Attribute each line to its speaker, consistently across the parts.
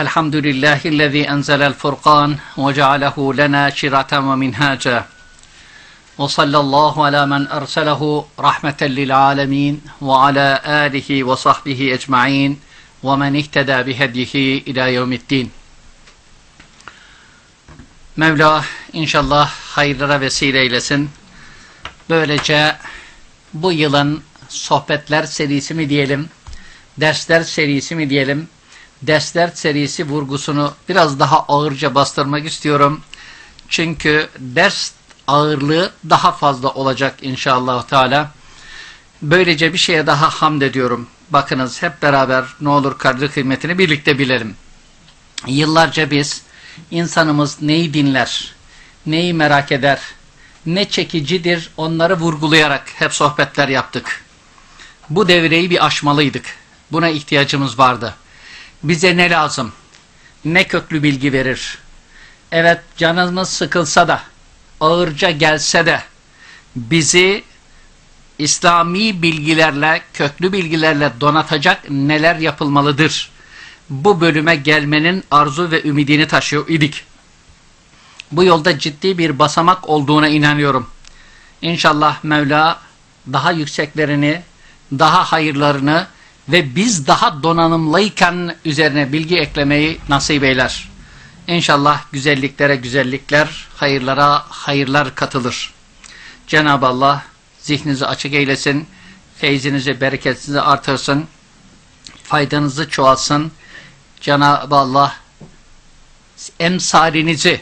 Speaker 1: الحمد لله الذي أنزل الفرقان وجعله لنا شرعة ومنهاجا وصلى الله على من أرسله رحمة للعالمين وعلى آله وصحبه أجمعين ومن اهتدى بهديه إلى يوم الدين Mevla inşallah hayırlara vesile eylesin. Böylece bu yılın sohbetler serisi mi diyelim, dersler serisi mi diyelim, dersler serisi vurgusunu biraz daha ağırca bastırmak istiyorum. Çünkü ders ağırlığı daha fazla olacak inşallah Teala. Böylece bir şeye daha hamd ediyorum. Bakınız hep beraber ne olur kadri kıymetini birlikte bilelim. Yıllarca biz insanımız neyi dinler, neyi merak eder, ne çekicidir onları vurgulayarak hep sohbetler yaptık. Bu devreyi bir aşmalıydık. Buna ihtiyacımız vardı. Bize ne lazım? Ne köklü bilgi verir? Evet canımız sıkılsa da, ağırca gelse de bizi İslami bilgilerle, köklü bilgilerle donatacak neler yapılmalıdır? Bu bölüme gelmenin arzu ve ümidini taşıyor idik. Bu yolda ciddi bir basamak olduğuna inanıyorum. İnşallah Mevla daha yükseklerini, daha hayırlarını ve biz daha donanımlıyken üzerine bilgi eklemeyi nasip eyler. İnşallah güzelliklere güzellikler, hayırlara hayırlar katılır. Cenab-ı Allah zihninizi açık eylesin, feyzinizi, bereketinizi artırsın, faydanızı çoğalsın. Cenab-ı Allah emsalinizi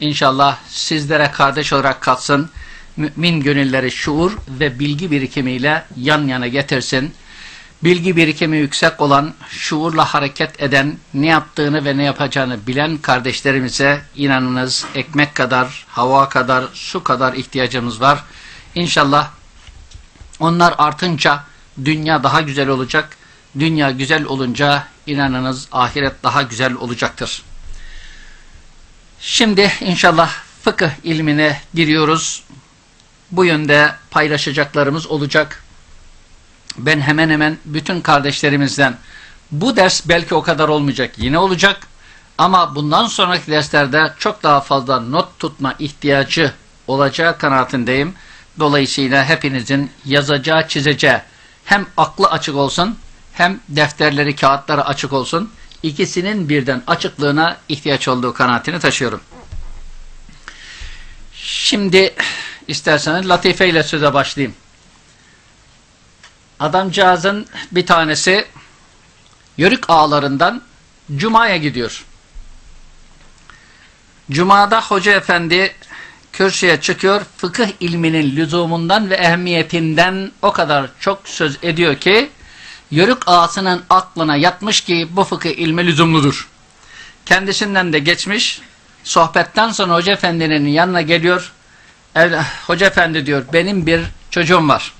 Speaker 1: inşallah sizlere kardeş olarak katsın. Mümin gönülleri şuur ve bilgi birikimiyle yan yana getirsin. Bilgi birikimi yüksek olan, şuurla hareket eden, ne yaptığını ve ne yapacağını bilen kardeşlerimize inanınız ekmek kadar, hava kadar, su kadar ihtiyacımız var. İnşallah onlar artınca dünya daha güzel olacak. Dünya güzel olunca inanınız ahiret daha güzel olacaktır. Şimdi inşallah fıkıh ilmine giriyoruz. Bu yönde paylaşacaklarımız olacak. Ben hemen hemen bütün kardeşlerimizden bu ders belki o kadar olmayacak yine olacak ama bundan sonraki derslerde çok daha fazla not tutma ihtiyacı olacağı kanaatindeyim. Dolayısıyla hepinizin yazacağı çizeceği hem aklı açık olsun hem defterleri kağıtları açık olsun ikisinin birden açıklığına ihtiyaç olduğu kanaatini taşıyorum. Şimdi isterseniz latife ile söze başlayayım. Adamcağızın bir tanesi Yörük ağlarından Cuma'ya gidiyor. Cuma'da Hoca Efendi kürsüye çıkıyor. Fıkıh ilminin lüzumundan ve ehemmiyetinden o kadar çok söz ediyor ki Yörük ağasının aklına yatmış ki bu fıkıh ilmi lüzumludur. Kendisinden de geçmiş. Sohbetten sonra Hoca Efendi'nin yanına geliyor. Hoca Efendi diyor benim bir çocuğum var.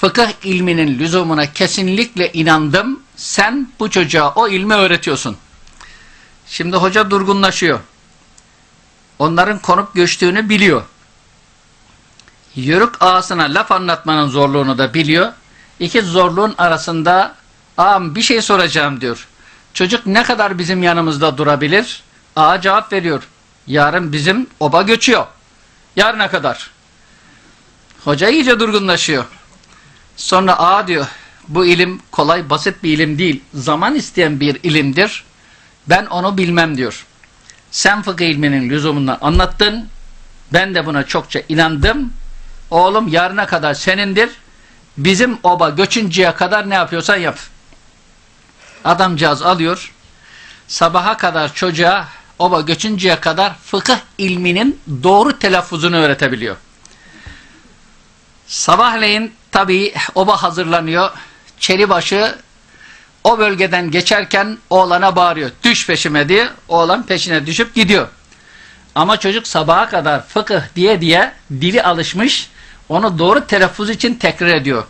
Speaker 1: Fıkıh ilminin lüzumuna kesinlikle inandım. Sen bu çocuğa o ilmi öğretiyorsun. Şimdi hoca durgunlaşıyor. Onların konup göçtüğünü biliyor. Yörük ağasına laf anlatmanın zorluğunu da biliyor. İki zorluğun arasında ağam bir şey soracağım diyor. Çocuk ne kadar bizim yanımızda durabilir? Ağa cevap veriyor. Yarın bizim oba göçüyor. Yarına kadar. Hoca iyice durgunlaşıyor. Sonra ağa diyor bu ilim kolay basit bir ilim değil. Zaman isteyen bir ilimdir. Ben onu bilmem diyor. Sen fıkıh ilminin lüzumundan anlattın. Ben de buna çokça inandım. Oğlum yarına kadar senindir. Bizim oba göçünceye kadar ne yapıyorsan yap. Adamcağız alıyor. Sabaha kadar çocuğa oba göçünceye kadar fıkıh ilminin doğru telaffuzunu öğretebiliyor. Sabahleyin tabii oba hazırlanıyor. Çeribaşı o bölgeden geçerken oğlana bağırıyor. Düş peşime diye. Oğlan peşine düşüp gidiyor. Ama çocuk sabaha kadar fıkıh diye diye dili alışmış. Onu doğru telaffuz için tekrar ediyor.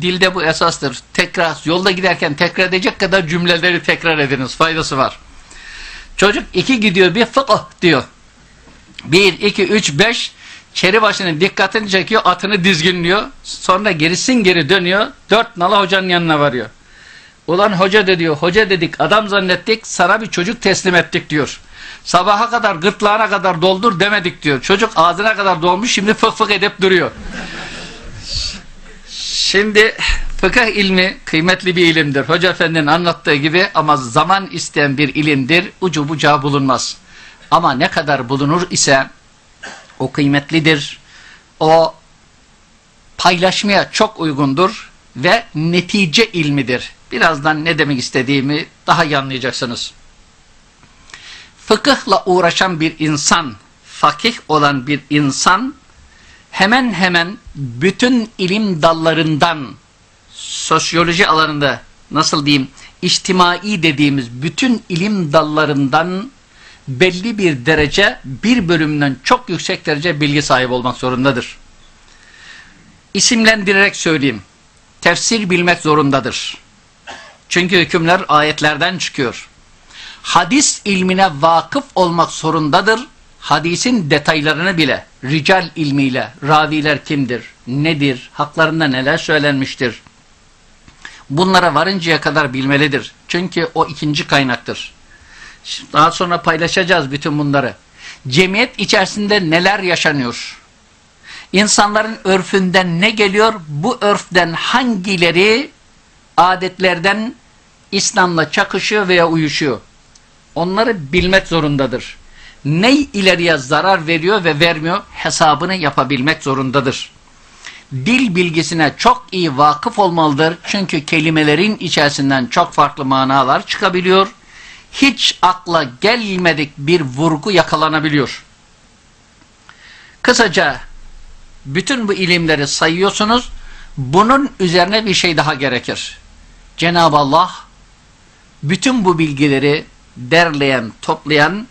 Speaker 1: Dilde bu esastır. Tekrar, yolda giderken tekrar edecek kadar cümleleri tekrar ediniz. Faydası var. Çocuk iki gidiyor bir fıkıh diyor. Bir, iki, üç, beş çeri başının dikkatini çekiyor, atını dizginliyor. Sonra gerisin geri dönüyor. Dört nala hocanın yanına varıyor. Ulan hoca de diyor, hoca dedik, adam zannettik, sana bir çocuk teslim ettik diyor. Sabaha kadar, gırtlağına kadar doldur demedik diyor. Çocuk ağzına kadar dolmuş, şimdi fık fık edip duruyor. Şimdi fıkıh ilmi kıymetli bir ilimdir. Hoca Efendi'nin anlattığı gibi ama zaman isteyen bir ilimdir. Ucu bucağı bulunmaz. Ama ne kadar bulunur ise o kıymetlidir. O paylaşmaya çok uygundur ve netice ilmidir. Birazdan ne demek istediğimi daha iyi anlayacaksınız. Fıkıhla uğraşan bir insan, fakih olan bir insan hemen hemen bütün ilim dallarından sosyoloji alanında nasıl diyeyim içtimai dediğimiz bütün ilim dallarından belli bir derece bir bölümden çok yüksek derece bilgi sahibi olmak zorundadır. İsimlendirerek söyleyeyim. Tefsir bilmek zorundadır. Çünkü hükümler ayetlerden çıkıyor. Hadis ilmine vakıf olmak zorundadır. Hadisin detaylarını bile, rical ilmiyle, raviler kimdir, nedir, haklarında neler söylenmiştir. Bunlara varıncaya kadar bilmelidir. Çünkü o ikinci kaynaktır. Daha sonra paylaşacağız bütün bunları. Cemiyet içerisinde neler yaşanıyor? İnsanların örfünden ne geliyor? Bu örften hangileri adetlerden İslam'la çakışıyor veya uyuşuyor? Onları bilmek zorundadır. Ne ileriye zarar veriyor ve vermiyor hesabını yapabilmek zorundadır. Dil bilgisine çok iyi vakıf olmalıdır. Çünkü kelimelerin içerisinden çok farklı manalar çıkabiliyor hiç akla gelmedik bir vurgu yakalanabiliyor. Kısaca bütün bu ilimleri sayıyorsunuz. Bunun üzerine bir şey daha gerekir. Cenab-ı Allah bütün bu bilgileri derleyen, toplayan,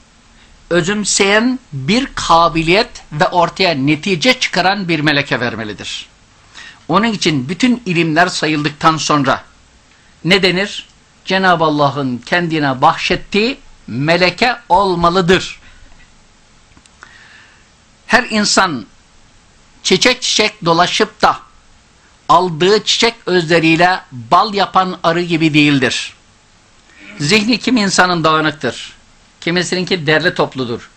Speaker 1: özümseyen bir kabiliyet ve ortaya netice çıkaran bir meleke vermelidir. Onun için bütün ilimler sayıldıktan sonra ne denir? Cenab-ı Allah'ın kendine bahşettiği meleke olmalıdır. Her insan çiçek çiçek dolaşıp da aldığı çiçek özleriyle bal yapan arı gibi değildir. Zihni kim insanın dağınıktır. Kimisininki derli topludur.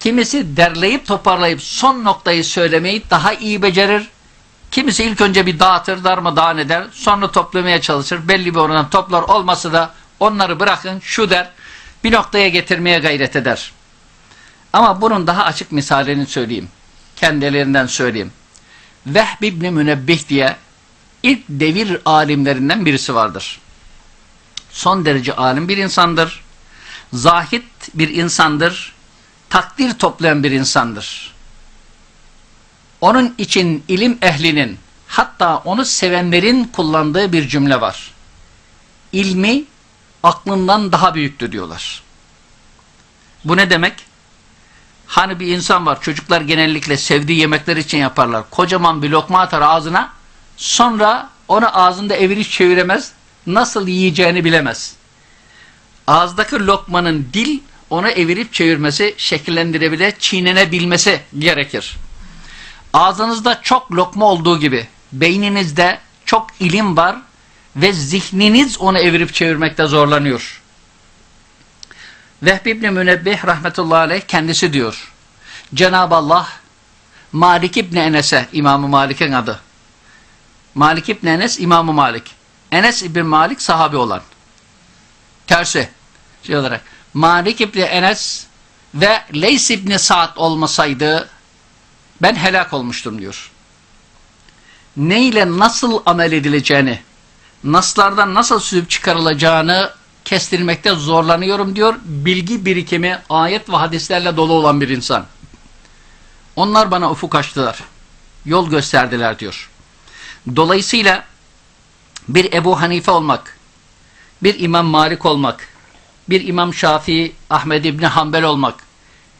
Speaker 1: Kimisi derleyip toparlayıp son noktayı söylemeyi daha iyi becerir. Kimisi ilk önce bir dağıtır, darmadağın eder, sonra toplamaya çalışır. Belli bir oradan toplar olması da onları bırakın şu der, bir noktaya getirmeye gayret eder. Ama bunun daha açık misalini söyleyeyim. Kendilerinden söyleyeyim. Vehb İbni Münebbih diye ilk devir alimlerinden birisi vardır. Son derece alim bir insandır. Zahit bir insandır. Takdir toplayan bir insandır. Onun için ilim ehlinin hatta onu sevenlerin kullandığı bir cümle var. İlmi aklından daha büyüktür diyorlar. Bu ne demek? Hani bir insan var çocuklar genellikle sevdiği yemekler için yaparlar. Kocaman bir lokma atar ağzına sonra onu ağzında evirip çeviremez nasıl yiyeceğini bilemez. Ağızdaki lokmanın dil onu evirip çevirmesi, şekillendirebilir, çiğnenebilmesi gerekir. Ağzınızda çok lokma olduğu gibi beyninizde çok ilim var ve zihniniz onu evirip çevirmekte zorlanıyor. Vehbi İbni Münebbih rahmetullahi aleyh kendisi diyor. Cenab-ı Allah Malik İbni Enes'e, İmam-ı Malik'in adı. Malik İbni Enes, İmam-ı Malik. Enes İbni Malik sahabi olan. Tersi şey olarak. Malik İbni Enes ve Leys İbni Sa'd olmasaydı ben helak olmuştum diyor. Ne ile nasıl amel edileceğini, naslardan nasıl süzüp çıkarılacağını kestirmekte zorlanıyorum diyor. Bilgi birikimi ayet ve hadislerle dolu olan bir insan. Onlar bana ufuk açtılar. Yol gösterdiler diyor. Dolayısıyla bir Ebu Hanife olmak, bir İmam Malik olmak, bir İmam Şafii, Ahmed İbni Hanbel olmak,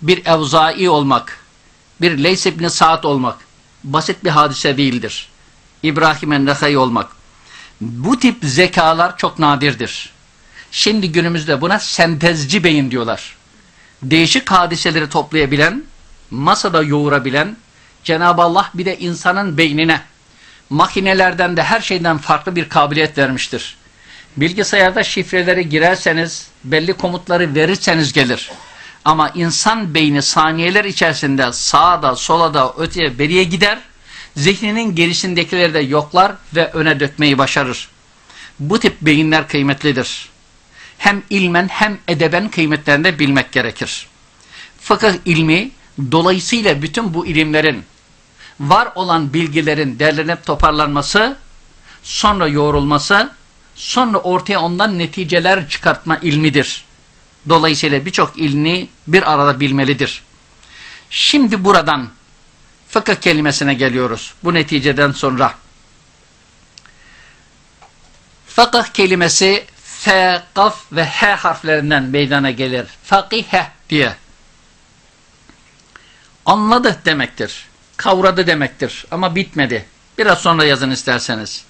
Speaker 1: bir Evzai olmak, bir Leys ibn Sa'd olmak basit bir hadise değildir. İbrahim Ennehey olmak. Bu tip zekalar çok nadirdir. Şimdi günümüzde buna sentezci beyin diyorlar. Değişik hadiseleri toplayabilen, masada yoğurabilen, Cenab-ı Allah bir de insanın beynine, makinelerden de her şeyden farklı bir kabiliyet vermiştir. Bilgisayarda şifreleri girerseniz, belli komutları verirseniz gelir. Ama insan beyni saniyeler içerisinde sağa da sola da öteye beriye gider. Zihninin gerisindekileri de yoklar ve öne dökmeyi başarır. Bu tip beyinler kıymetlidir. Hem ilmen hem edeben kıymetlerini de bilmek gerekir. Fıkıh ilmi dolayısıyla bütün bu ilimlerin var olan bilgilerin derlenip toparlanması, sonra yoğrulması, sonra ortaya ondan neticeler çıkartma ilmidir. Dolayısıyla birçok ilmi bir arada bilmelidir. Şimdi buradan fıkıh kelimesine geliyoruz. Bu neticeden sonra. Fıkıh kelimesi F, Kaf ve H harflerinden meydana gelir. Fakihe diye. Anladı demektir. Kavradı demektir. Ama bitmedi. Biraz sonra yazın isterseniz.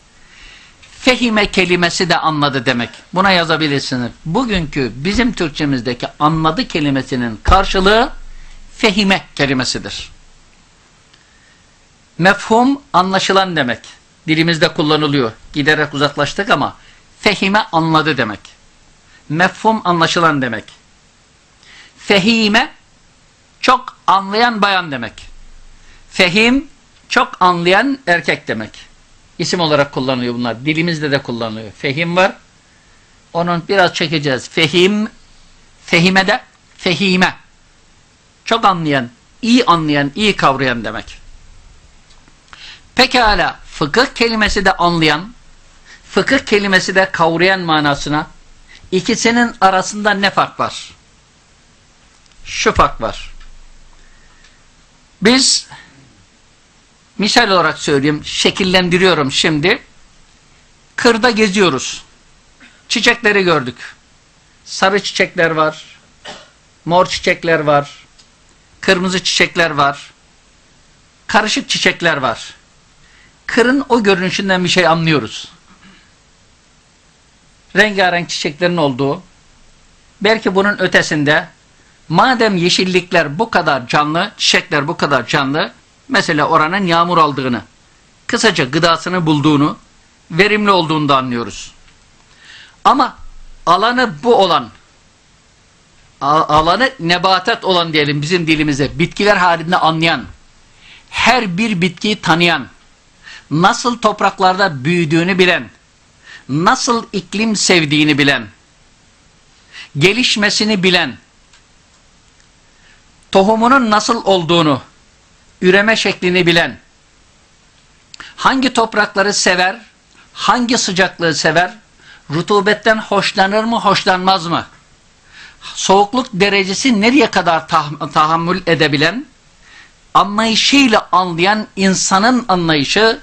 Speaker 1: Fehime kelimesi de anladı demek. Buna yazabilirsiniz. Bugünkü bizim Türkçemizdeki anladı kelimesinin karşılığı fehime kelimesidir. Mefhum anlaşılan demek. Dilimizde kullanılıyor. Giderek uzaklaştık ama fehime anladı demek. Mefhum anlaşılan demek. Fehime çok anlayan bayan demek. Fehim çok anlayan erkek demek. İsim olarak kullanılıyor bunlar. Dilimizde de kullanılıyor. Fehim var. Onun biraz çekeceğiz. Fehim, fehime de fehime. Çok anlayan, iyi anlayan, iyi kavrayan demek. Pekala fıkıh kelimesi de anlayan, fıkıh kelimesi de kavrayan manasına ikisinin arasında ne fark var? Şu fark var. Biz misal olarak söyleyeyim, şekillendiriyorum şimdi. Kırda geziyoruz. Çiçekleri gördük. Sarı çiçekler var. Mor çiçekler var. Kırmızı çiçekler var. Karışık çiçekler var. Kırın o görünüşünden bir şey anlıyoruz. Rengarenk çiçeklerin olduğu, belki bunun ötesinde Madem yeşillikler bu kadar canlı, çiçekler bu kadar canlı, mesela oranın yağmur aldığını, kısaca gıdasını bulduğunu, verimli olduğunu da anlıyoruz. Ama alanı bu olan, alanı nebatat olan diyelim bizim dilimize, bitkiler halinde anlayan, her bir bitkiyi tanıyan, nasıl topraklarda büyüdüğünü bilen, nasıl iklim sevdiğini bilen, gelişmesini bilen, tohumunun nasıl olduğunu, üreme şeklini bilen, hangi toprakları sever, hangi sıcaklığı sever, rutubetten hoşlanır mı, hoşlanmaz mı, soğukluk derecesi nereye kadar tah tahammül edebilen, anlayışıyla anlayan insanın anlayışı,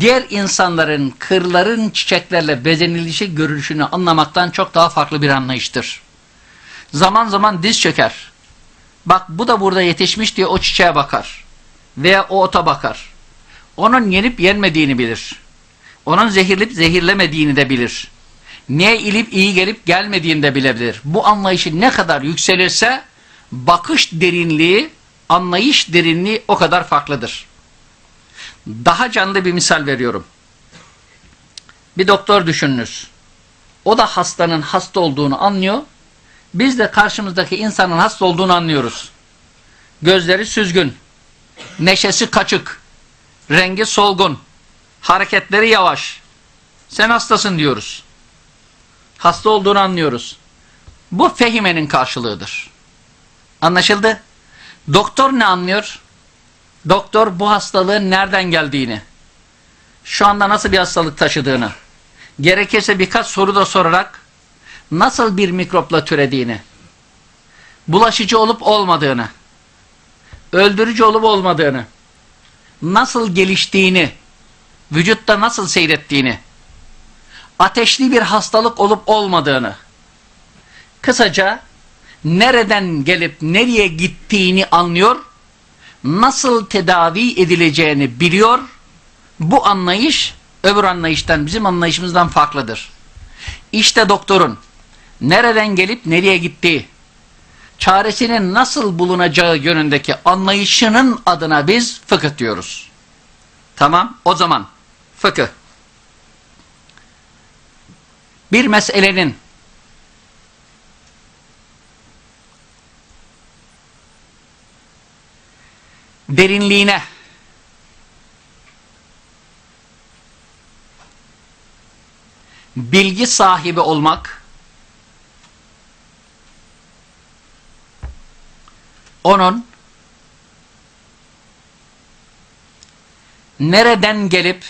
Speaker 1: diğer insanların kırların çiçeklerle bezenilişi görünüşünü anlamaktan çok daha farklı bir anlayıştır. Zaman zaman diz çöker. Bak bu da burada yetişmiş diye o çiçeğe bakar. Veya o ota bakar. Onun yenip yenmediğini bilir. Onun zehirlip zehirlemediğini de bilir. Niye ilip iyi gelip gelmediğini de bilebilir. Bu anlayışı ne kadar yükselirse bakış derinliği, anlayış derinliği o kadar farklıdır. Daha canlı bir misal veriyorum. Bir doktor düşününüz. O da hastanın hasta olduğunu anlıyor biz de karşımızdaki insanın hasta olduğunu anlıyoruz. Gözleri süzgün, neşesi kaçık, rengi solgun, hareketleri yavaş. Sen hastasın diyoruz. Hasta olduğunu anlıyoruz. Bu fehimenin karşılığıdır. Anlaşıldı? Doktor ne anlıyor? Doktor bu hastalığın nereden geldiğini, şu anda nasıl bir hastalık taşıdığını, gerekirse birkaç soru da sorarak nasıl bir mikropla türediğini, bulaşıcı olup olmadığını, öldürücü olup olmadığını, nasıl geliştiğini, vücutta nasıl seyrettiğini, ateşli bir hastalık olup olmadığını, kısaca nereden gelip nereye gittiğini anlıyor, nasıl tedavi edileceğini biliyor, bu anlayış öbür anlayıştan, bizim anlayışımızdan farklıdır. İşte doktorun nereden gelip nereye gittiği, çaresinin nasıl bulunacağı yönündeki anlayışının adına biz fıkıh diyoruz. Tamam o zaman fıkıh. Bir meselenin derinliğine bilgi sahibi olmak onun nereden gelip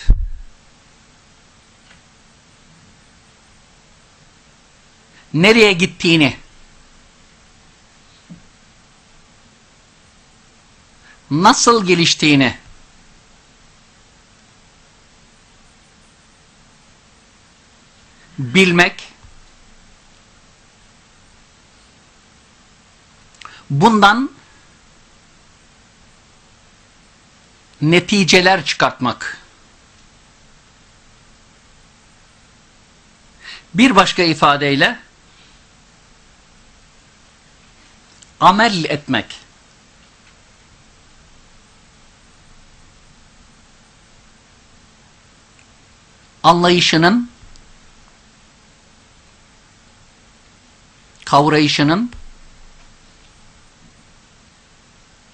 Speaker 1: nereye gittiğini nasıl geliştiğini bilmek bundan neticeler çıkartmak bir başka ifadeyle amel etmek anlayışının kavrayışının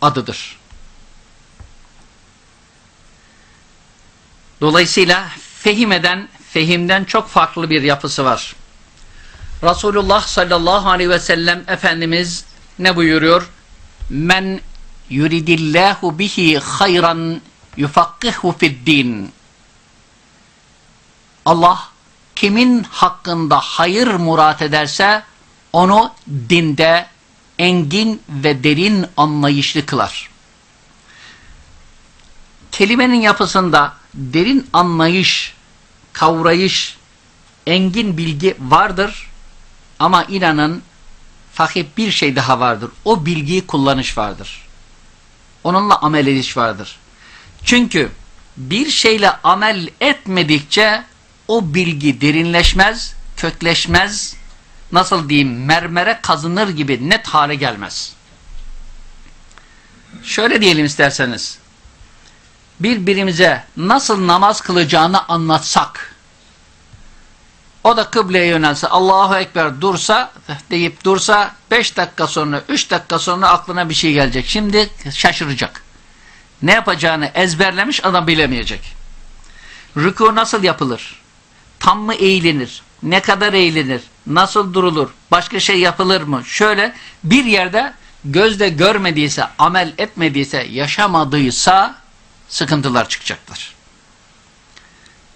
Speaker 1: adıdır. Dolayısıyla fehim eden, fehimden çok farklı bir yapısı var. Resulullah sallallahu aleyhi ve sellem Efendimiz ne buyuruyor? Men yuridillahu bihi hayran yufakkihu fid din. Allah kimin hakkında hayır murat ederse onu dinde engin ve derin anlayışlı kılar. Kelimenin yapısında derin anlayış, kavrayış, engin bilgi vardır ama inanın fakir bir şey daha vardır. O bilgiyi kullanış vardır. Onunla amel ediş vardır. Çünkü bir şeyle amel etmedikçe o bilgi derinleşmez, kökleşmez, nasıl diyeyim mermere kazınır gibi net hale gelmez. Şöyle diyelim isterseniz, birbirimize nasıl namaz kılacağını anlatsak, o da kıbleye yönelse, Allahu Ekber dursa, deyip dursa, 5 dakika sonra, 3 dakika sonra aklına bir şey gelecek. Şimdi şaşıracak. Ne yapacağını ezberlemiş adam bilemeyecek. Rükû nasıl yapılır? Tam mı eğilinir? Ne kadar eğilinir? Nasıl durulur? Başka şey yapılır mı? Şöyle bir yerde gözde görmediyse, amel etmediyse, yaşamadıysa sıkıntılar çıkacaktır.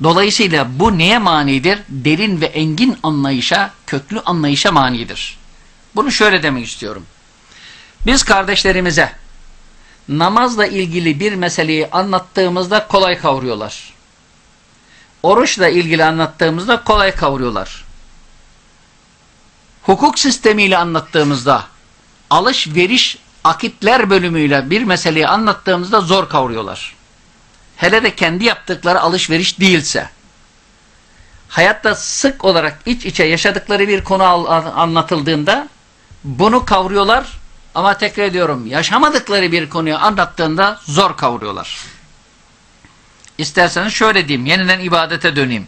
Speaker 1: Dolayısıyla bu neye manidir? Derin ve engin anlayışa, köklü anlayışa manidir. Bunu şöyle demek istiyorum. Biz kardeşlerimize namazla ilgili bir meseleyi anlattığımızda kolay kavruyorlar. Oruçla ilgili anlattığımızda kolay kavruyorlar. Hukuk sistemiyle anlattığımızda, alış-veriş akitler bölümüyle bir meseleyi anlattığımızda zor kavruyorlar. Hele de kendi yaptıkları alışveriş değilse. Hayatta sık olarak iç içe yaşadıkları bir konu anlatıldığında bunu kavruyorlar ama tekrar ediyorum yaşamadıkları bir konuyu anlattığında zor kavruyorlar. İsterseniz şöyle diyeyim yeniden ibadete döneyim.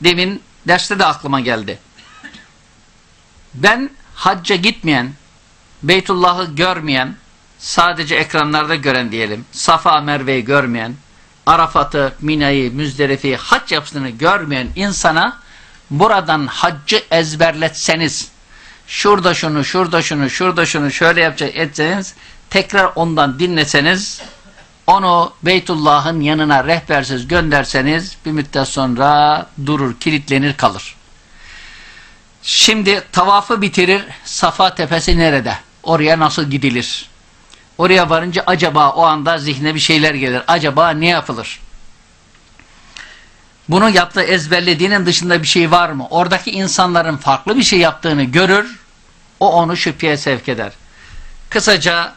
Speaker 1: Demin derste de aklıma geldi. Ben hacca gitmeyen, Beytullah'ı görmeyen, sadece ekranlarda gören diyelim, Safa Merve'yi görmeyen, Arafat'ı, Mina'yı, Müzderife'yi, hac yapısını görmeyen insana buradan haccı ezberletseniz, şurada şunu, şurada şunu, şurada şunu şöyle yapacak etseniz, tekrar ondan dinleseniz, onu Beytullah'ın yanına rehbersiz gönderseniz, bir müddet sonra durur, kilitlenir kalır. Şimdi tavafı bitirir, Safa tepesi nerede? Oraya nasıl gidilir? Oraya varınca acaba o anda zihne bir şeyler gelir. Acaba ne yapılır? Bunu yaptığı ezberlediğinin dışında bir şey var mı? Oradaki insanların farklı bir şey yaptığını görür, o onu şüpheye sevk eder. Kısaca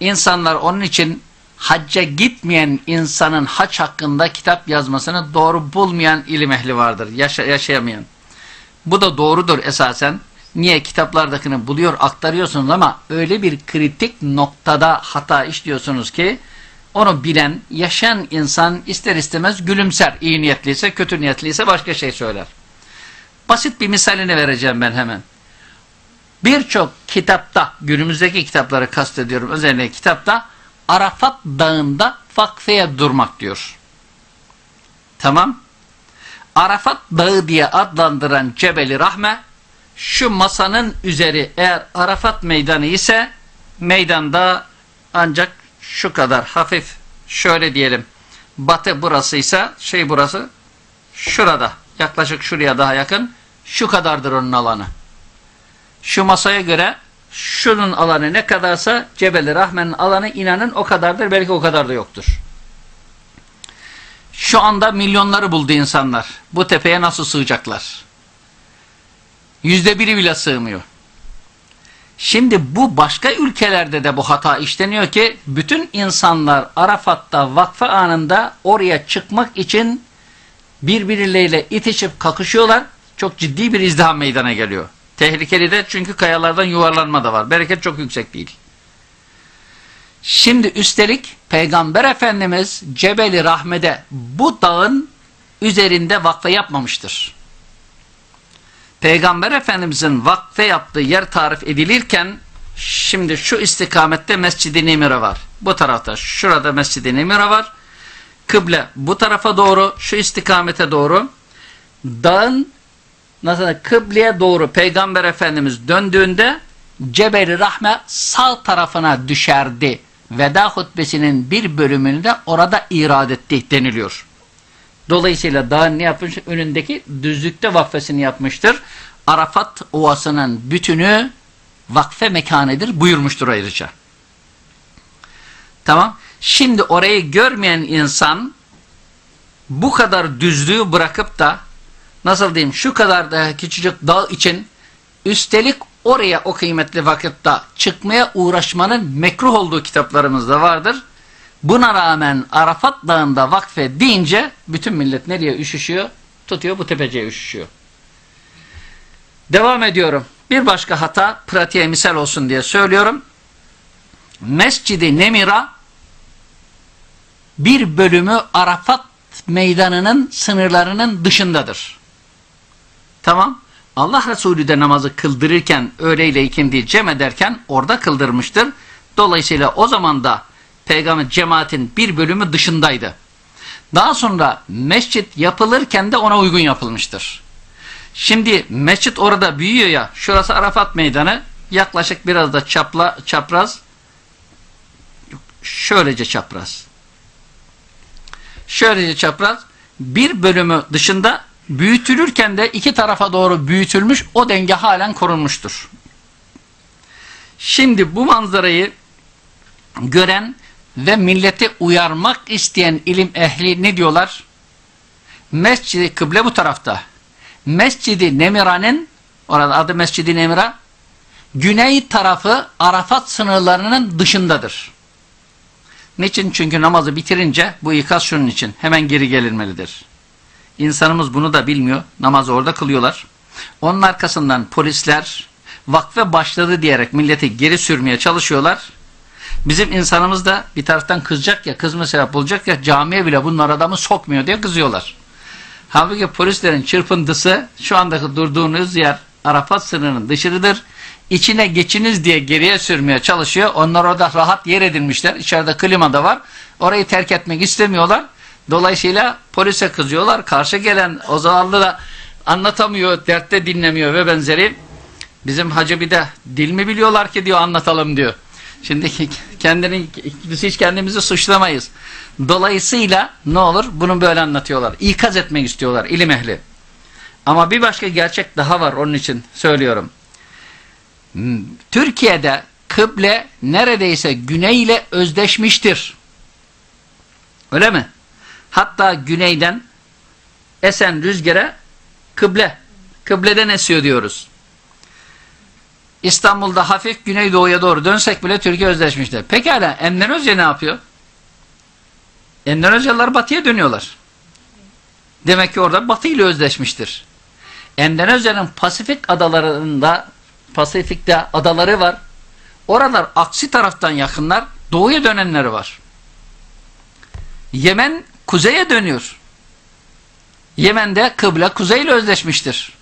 Speaker 1: insanlar onun için hacca gitmeyen insanın hac hakkında kitap yazmasını doğru bulmayan ilim ehli vardır. Yaşa yaşayamayan. Bu da doğrudur esasen. Niye kitaplardakini buluyor, aktarıyorsunuz ama öyle bir kritik noktada hata işliyorsunuz ki onu bilen, yaşayan insan ister istemez gülümser. İyi niyetliyse, kötü niyetliyse başka şey söyler. Basit bir misalini vereceğim ben hemen. Birçok kitapta, günümüzdeki kitapları kastediyorum özellikle kitapta Arafat Dağı'nda vakfeye durmak diyor. Tamam. Arafat Dağı diye adlandıran Cebeli Rahme şu masanın üzeri eğer Arafat meydanı ise meydanda ancak şu kadar hafif şöyle diyelim batı burasıysa şey burası şurada yaklaşık şuraya daha yakın şu kadardır onun alanı. Şu masaya göre şunun alanı ne kadarsa Cebeli Rahmen'in alanı inanın o kadardır belki o kadar da yoktur. Şu anda milyonları buldu insanlar. Bu tepeye nasıl sığacaklar? Yüzde biri bile sığmıyor. Şimdi bu başka ülkelerde de bu hata işleniyor ki bütün insanlar Arafat'ta vakfe anında oraya çıkmak için birbirleriyle itişip kakışıyorlar. Çok ciddi bir izdiham meydana geliyor. Tehlikeli de çünkü kayalardan yuvarlanma da var. Bereket çok yüksek değil. Şimdi üstelik Peygamber Efendimiz Cebeli Rahme'de bu dağın üzerinde vakfe yapmamıştır. Peygamber Efendimizin vakfe yaptığı yer tarif edilirken şimdi şu istikamette Mescid-i Nemire var. Bu tarafta şurada Mescid-i Nemire var. Kıble bu tarafa doğru şu istikamete doğru dağın nasıl kıbleye doğru Peygamber Efendimiz döndüğünde Cebeli Rahme sağ tarafına düşerdi. Veda hutbesinin bir bölümünü de orada irad etti deniliyor. Dolayısıyla dağın ne yapmış? Önündeki düzlükte vakfesini yapmıştır. Arafat Ovası'nın bütünü vakfe mekanıdır buyurmuştur ayrıca. Tamam. Şimdi orayı görmeyen insan bu kadar düzlüğü bırakıp da nasıl diyeyim şu kadar da küçücük dağ için üstelik oraya o kıymetli vakitte çıkmaya uğraşmanın mekruh olduğu kitaplarımızda vardır. Buna rağmen Arafat Dağı'nda vakfe deyince bütün millet nereye üşüşüyor? Tutuyor bu tepeciye üşüşüyor. Devam ediyorum. Bir başka hata pratiğe misal olsun diye söylüyorum. Mescidi Nemira bir bölümü Arafat meydanının sınırlarının dışındadır. Tamam. Allah Resulü de namazı kıldırırken öğleyle ikindi cem ederken orada kıldırmıştır. Dolayısıyla o zaman da peygamber cemaatin bir bölümü dışındaydı. Daha sonra mescit yapılırken de ona uygun yapılmıştır. Şimdi mescit orada büyüyor ya şurası Arafat meydanı yaklaşık biraz da çapla, çapraz şöylece çapraz şöylece çapraz bir bölümü dışında büyütülürken de iki tarafa doğru büyütülmüş o denge halen korunmuştur. Şimdi bu manzarayı gören ve milleti uyarmak isteyen ilim ehli ne diyorlar? Mescidi kıble bu tarafta. Mescidi Nemira'nın orada adı Mescidi Nemira güney tarafı Arafat sınırlarının dışındadır. Niçin? Çünkü namazı bitirince bu ikaz şunun için hemen geri gelinmelidir. İnsanımız bunu da bilmiyor. Namazı orada kılıyorlar. Onun arkasından polisler vakfe başladı diyerek milleti geri sürmeye çalışıyorlar. Bizim insanımız da bir taraftan kızacak ya, kızma sebep olacak ya camiye bile bunlar adamı sokmuyor diye kızıyorlar. Halbuki polislerin çırpıntısı şu andaki durduğunuz yer Arafat sınırının dışarıdır. İçine geçiniz diye geriye sürmeye çalışıyor. Onlar orada rahat yer edilmişler. İçeride klima da var. Orayı terk etmek istemiyorlar. Dolayısıyla polise kızıyorlar. Karşı gelen o zavallı da anlatamıyor, dertte dinlemiyor ve benzeri. Bizim hacı bir de dil mi biliyorlar ki diyor anlatalım diyor. Şimdi kendini, biz hiç kendimizi suçlamayız. Dolayısıyla ne olur? Bunu böyle anlatıyorlar. İkaz etmek istiyorlar ilim ehli. Ama bir başka gerçek daha var onun için söylüyorum. Hmm, Türkiye'de kıble neredeyse güney ile özdeşmiştir. Öyle mi? Hatta güneyden esen rüzgara kıble. Kıbleden esiyor diyoruz. İstanbul'da hafif güneydoğuya doğru dönsek bile Türkiye özleşmiştir. Pekala Endonezya ne yapıyor? Endonezyalılar batıya dönüyorlar. Demek ki orada batı ile özleşmiştir. Endonezya'nın Pasifik adalarında Pasifik'te adaları var. Oralar aksi taraftan yakınlar, doğuya dönenleri var. Yemen kuzeye dönüyor. Yemen'de kıble kuzeyle özleşmiştir.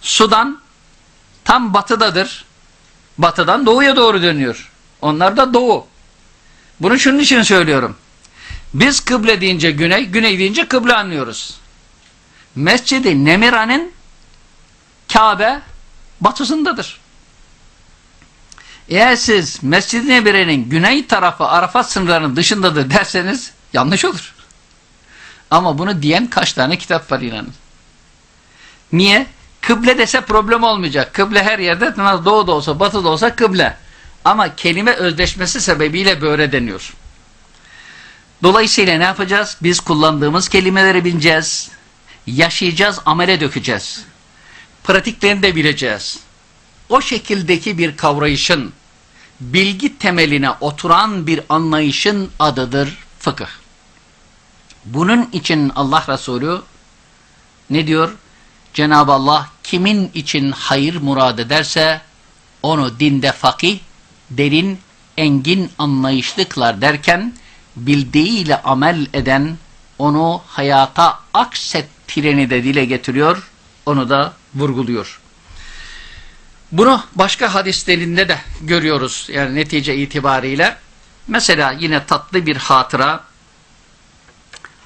Speaker 1: Sudan tam batıdadır. Batıdan doğuya doğru dönüyor. Onlar da doğu. Bunu şunun için söylüyorum. Biz kıble deyince güney, güney deyince kıble anlıyoruz. Mescidi Nemira'nın Kabe batısındadır. Eğer siz Mescid-i Nebire'nin güney tarafı Arafat sınırlarının dışındadır derseniz yanlış olur. Ama bunu diyen kaç tane kitap var inanın. Niye? Kıble dese problem olmayacak. Kıble her yerde doğu da olsa batı da olsa kıble. Ama kelime özdeşmesi sebebiyle böyle deniyor. Dolayısıyla ne yapacağız? Biz kullandığımız kelimeleri bileceğiz. Yaşayacağız, amele dökeceğiz. Pratiklerini de bileceğiz. O şekildeki bir kavrayışın, bilgi temeline oturan bir anlayışın adıdır fıkıh. Bunun için Allah Resulü ne diyor? Cenab-ı Allah kimin için hayır murad ederse onu dinde fakih, derin, engin anlayışlıklar derken bildiğiyle amel eden onu hayata aksettireni de dile getiriyor, onu da vurguluyor. Bunu başka hadislerinde de görüyoruz yani netice itibariyle. Mesela yine tatlı bir hatıra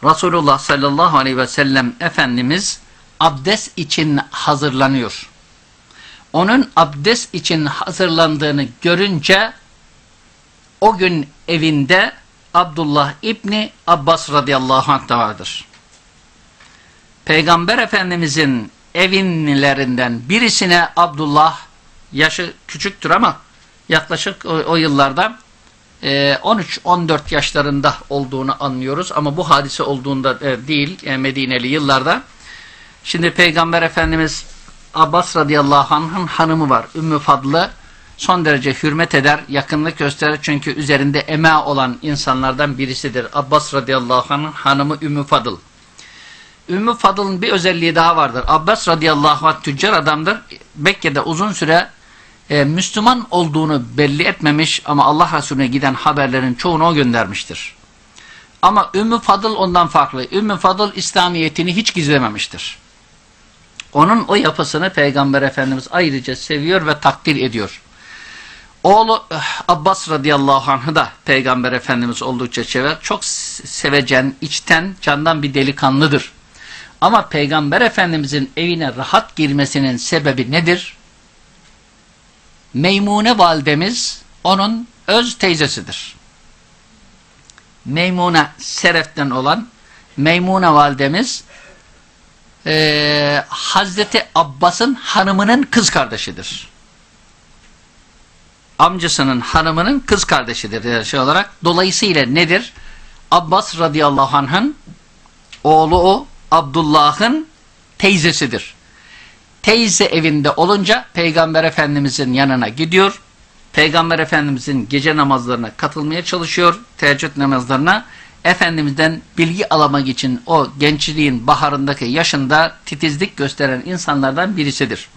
Speaker 1: Resulullah sallallahu aleyhi ve sellem Efendimiz abdest için hazırlanıyor. Onun abdest için hazırlandığını görünce o gün evinde Abdullah İbni Abbas radıyallahu anh da vardır. Peygamber Efendimizin evinlerinden birisine Abdullah yaşı küçüktür ama yaklaşık o, o yıllarda 13-14 yaşlarında olduğunu anlıyoruz ama bu hadise olduğunda değil yani Medineli yıllarda. Şimdi Peygamber Efendimiz Abbas radıyallahu anh'ın hanımı var. Ümmü Fadlı son derece hürmet eder, yakınlık gösterir çünkü üzerinde ema olan insanlardan birisidir. Abbas radıyallahu anh'ın hanımı Ümmü Fadıl. Ümmü Fadıl'ın bir özelliği daha vardır. Abbas radıyallahu anh tüccar adamdır. Mekke'de uzun süre e, Müslüman olduğunu belli etmemiş ama Allah Resulüne giden haberlerin çoğunu o göndermiştir. Ama Ümmü Fadıl ondan farklı. Ümmü Fadıl İslamiyetini hiç gizlememiştir. Onun o yapısını Peygamber Efendimiz ayrıca seviyor ve takdir ediyor. Oğlu eh, Abbas radıyallahu anh'ı da Peygamber Efendimiz oldukça sever. Çok sevecen, içten, candan bir delikanlıdır. Ama Peygamber Efendimizin evine rahat girmesinin sebebi nedir? Meymune validemiz onun öz teyzesidir. Meymune Seref'ten olan Meymune validemiz e, Hazreti Abbas'ın hanımının kız kardeşidir. Amcasının hanımının kız kardeşidir şey olarak. Dolayısıyla nedir? Abbas radıyallahu anh'ın oğlu o Abdullah'ın teyzesidir. Teyze evinde olunca Peygamber Efendimizin yanına gidiyor. Peygamber Efendimizin gece namazlarına katılmaya çalışıyor. Teheccüd namazlarına. Efendimiz'den bilgi alamak için o gençliğin baharındaki yaşında titizlik gösteren insanlardan birisidir.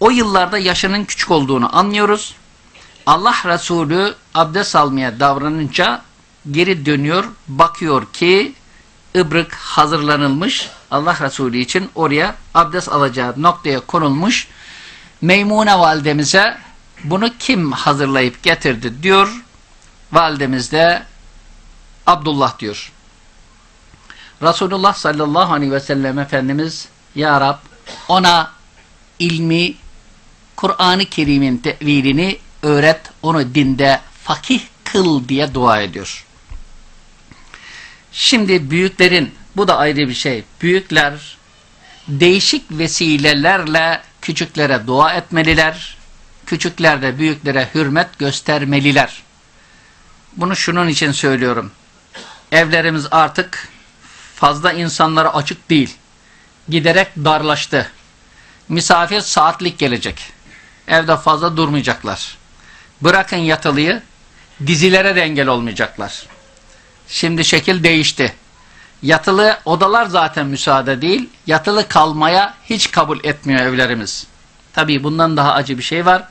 Speaker 1: O yıllarda yaşının küçük olduğunu anlıyoruz. Allah Resulü abdest almaya davranınca geri dönüyor, bakıyor ki ıbrık hazırlanılmış Allah Resulü için oraya abdest alacağı noktaya konulmuş. Meymune validemize bunu kim hazırlayıp getirdi diyor. Validemiz de Abdullah diyor. Resulullah sallallahu aleyhi ve sellem Efendimiz Ya Rab ona ilmi Kur'an-ı Kerim'in tevilini öğret, onu dinde fakih kıl diye dua ediyor. Şimdi büyüklerin, bu da ayrı bir şey, büyükler değişik vesilelerle küçüklere dua etmeliler, küçükler de büyüklere hürmet göstermeliler. Bunu şunun için söylüyorum. Evlerimiz artık fazla insanlara açık değil. Giderek darlaştı. Misafir saatlik gelecek. Evde fazla durmayacaklar. Bırakın yatılıyı, dizilere de engel olmayacaklar. Şimdi şekil değişti. Yatılı odalar zaten müsaade değil. Yatılı kalmaya hiç kabul etmiyor evlerimiz. Tabii bundan daha acı bir şey var.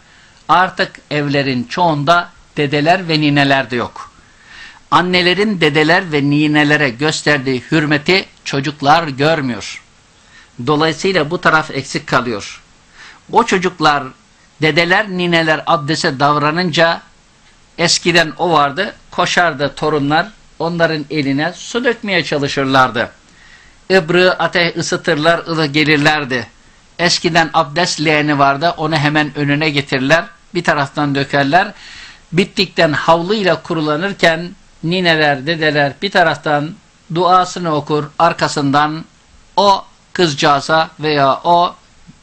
Speaker 1: Artık evlerin çoğunda dedeler ve nineler de yok. Annelerin dedeler ve ninelere gösterdiği hürmeti çocuklar görmüyor. Dolayısıyla bu taraf eksik kalıyor. O çocuklar, dedeler, nineler abdese davranınca eskiden o vardı, koşardı torunlar, onların eline su dökmeye çalışırlardı. Ibrığı ateş ısıtırlar, ılı gelirlerdi. Eskiden abdest leğeni vardı, onu hemen önüne getirirler, bir taraftan dökerler. Bittikten havluyla kurulanırken nineler, dedeler bir taraftan duasını okur, arkasından o kızcağıza veya o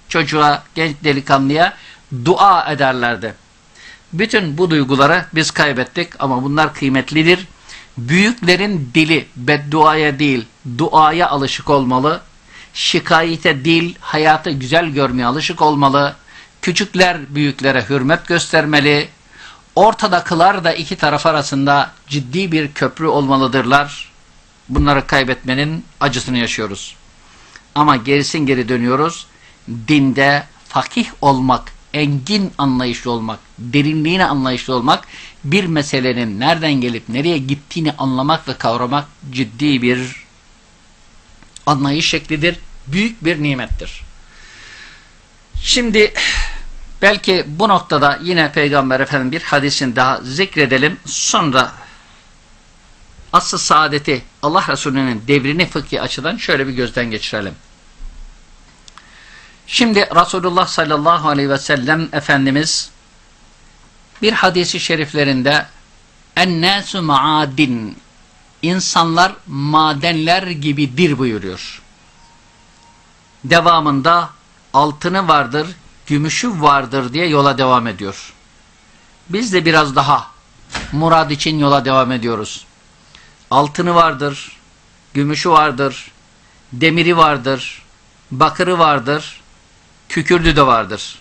Speaker 1: çocuğa, genç delikanlıya dua ederlerdi. Bütün bu duyguları biz kaybettik ama bunlar kıymetlidir. Büyüklerin dili bedduaya değil, duaya alışık olmalı. Şikayete değil, hayatı güzel görmeye alışık olmalı. Küçükler büyüklere hürmet göstermeli. Ortadakılar da iki taraf arasında ciddi bir köprü olmalıdırlar. Bunları kaybetmenin acısını yaşıyoruz. Ama gerisin geri dönüyoruz. Dinde fakih olmak, engin anlayışlı olmak, derinliğine anlayışlı olmak, bir meselenin nereden gelip nereye gittiğini anlamak ve kavramak ciddi bir anlayış şeklidir. Büyük bir nimettir. Şimdi belki bu noktada yine Peygamber Efendim bir hadisin daha zikredelim. Sonra asıl saadeti Allah Resulü'nün devrini fıkhi açıdan şöyle bir gözden geçirelim. Şimdi Resulullah sallallahu aleyhi ve sellem Efendimiz bir hadisi şeriflerinde ennâsü maadin insanlar madenler gibidir buyuruyor. Devamında altını vardır, gümüşü vardır diye yola devam ediyor. Biz de biraz daha murad için yola devam ediyoruz. Altını vardır, gümüşü vardır, demiri vardır, bakırı vardır, kükürdü de vardır,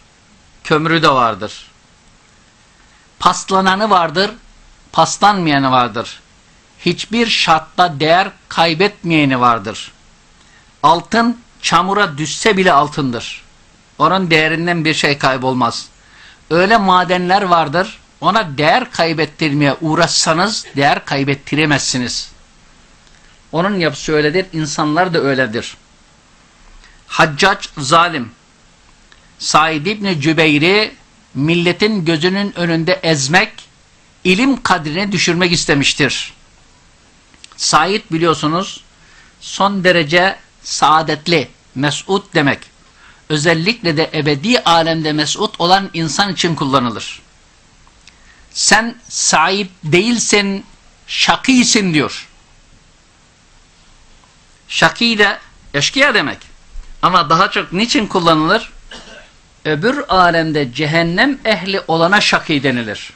Speaker 1: kömürü de vardır. Paslananı vardır, paslanmayanı vardır. Hiçbir şartta değer kaybetmeyeni vardır. Altın çamura düşse bile altındır. Onun değerinden bir şey kaybolmaz. Öyle madenler vardır, ona değer kaybettirmeye uğraşsanız değer kaybettiremezsiniz. Onun yapısı öyledir, insanlar da öyledir. Haccac zalim. Said İbni Cübeyr'i milletin gözünün önünde ezmek, ilim kadrine düşürmek istemiştir. Said biliyorsunuz son derece saadetli, mesut demek. Özellikle de ebedi alemde mesut olan insan için kullanılır. Sen sahip değilsin, şakisin diyor. Şaki de eşkıya demek. Ama daha çok niçin kullanılır? Öbür alemde cehennem ehli olana şaki denilir.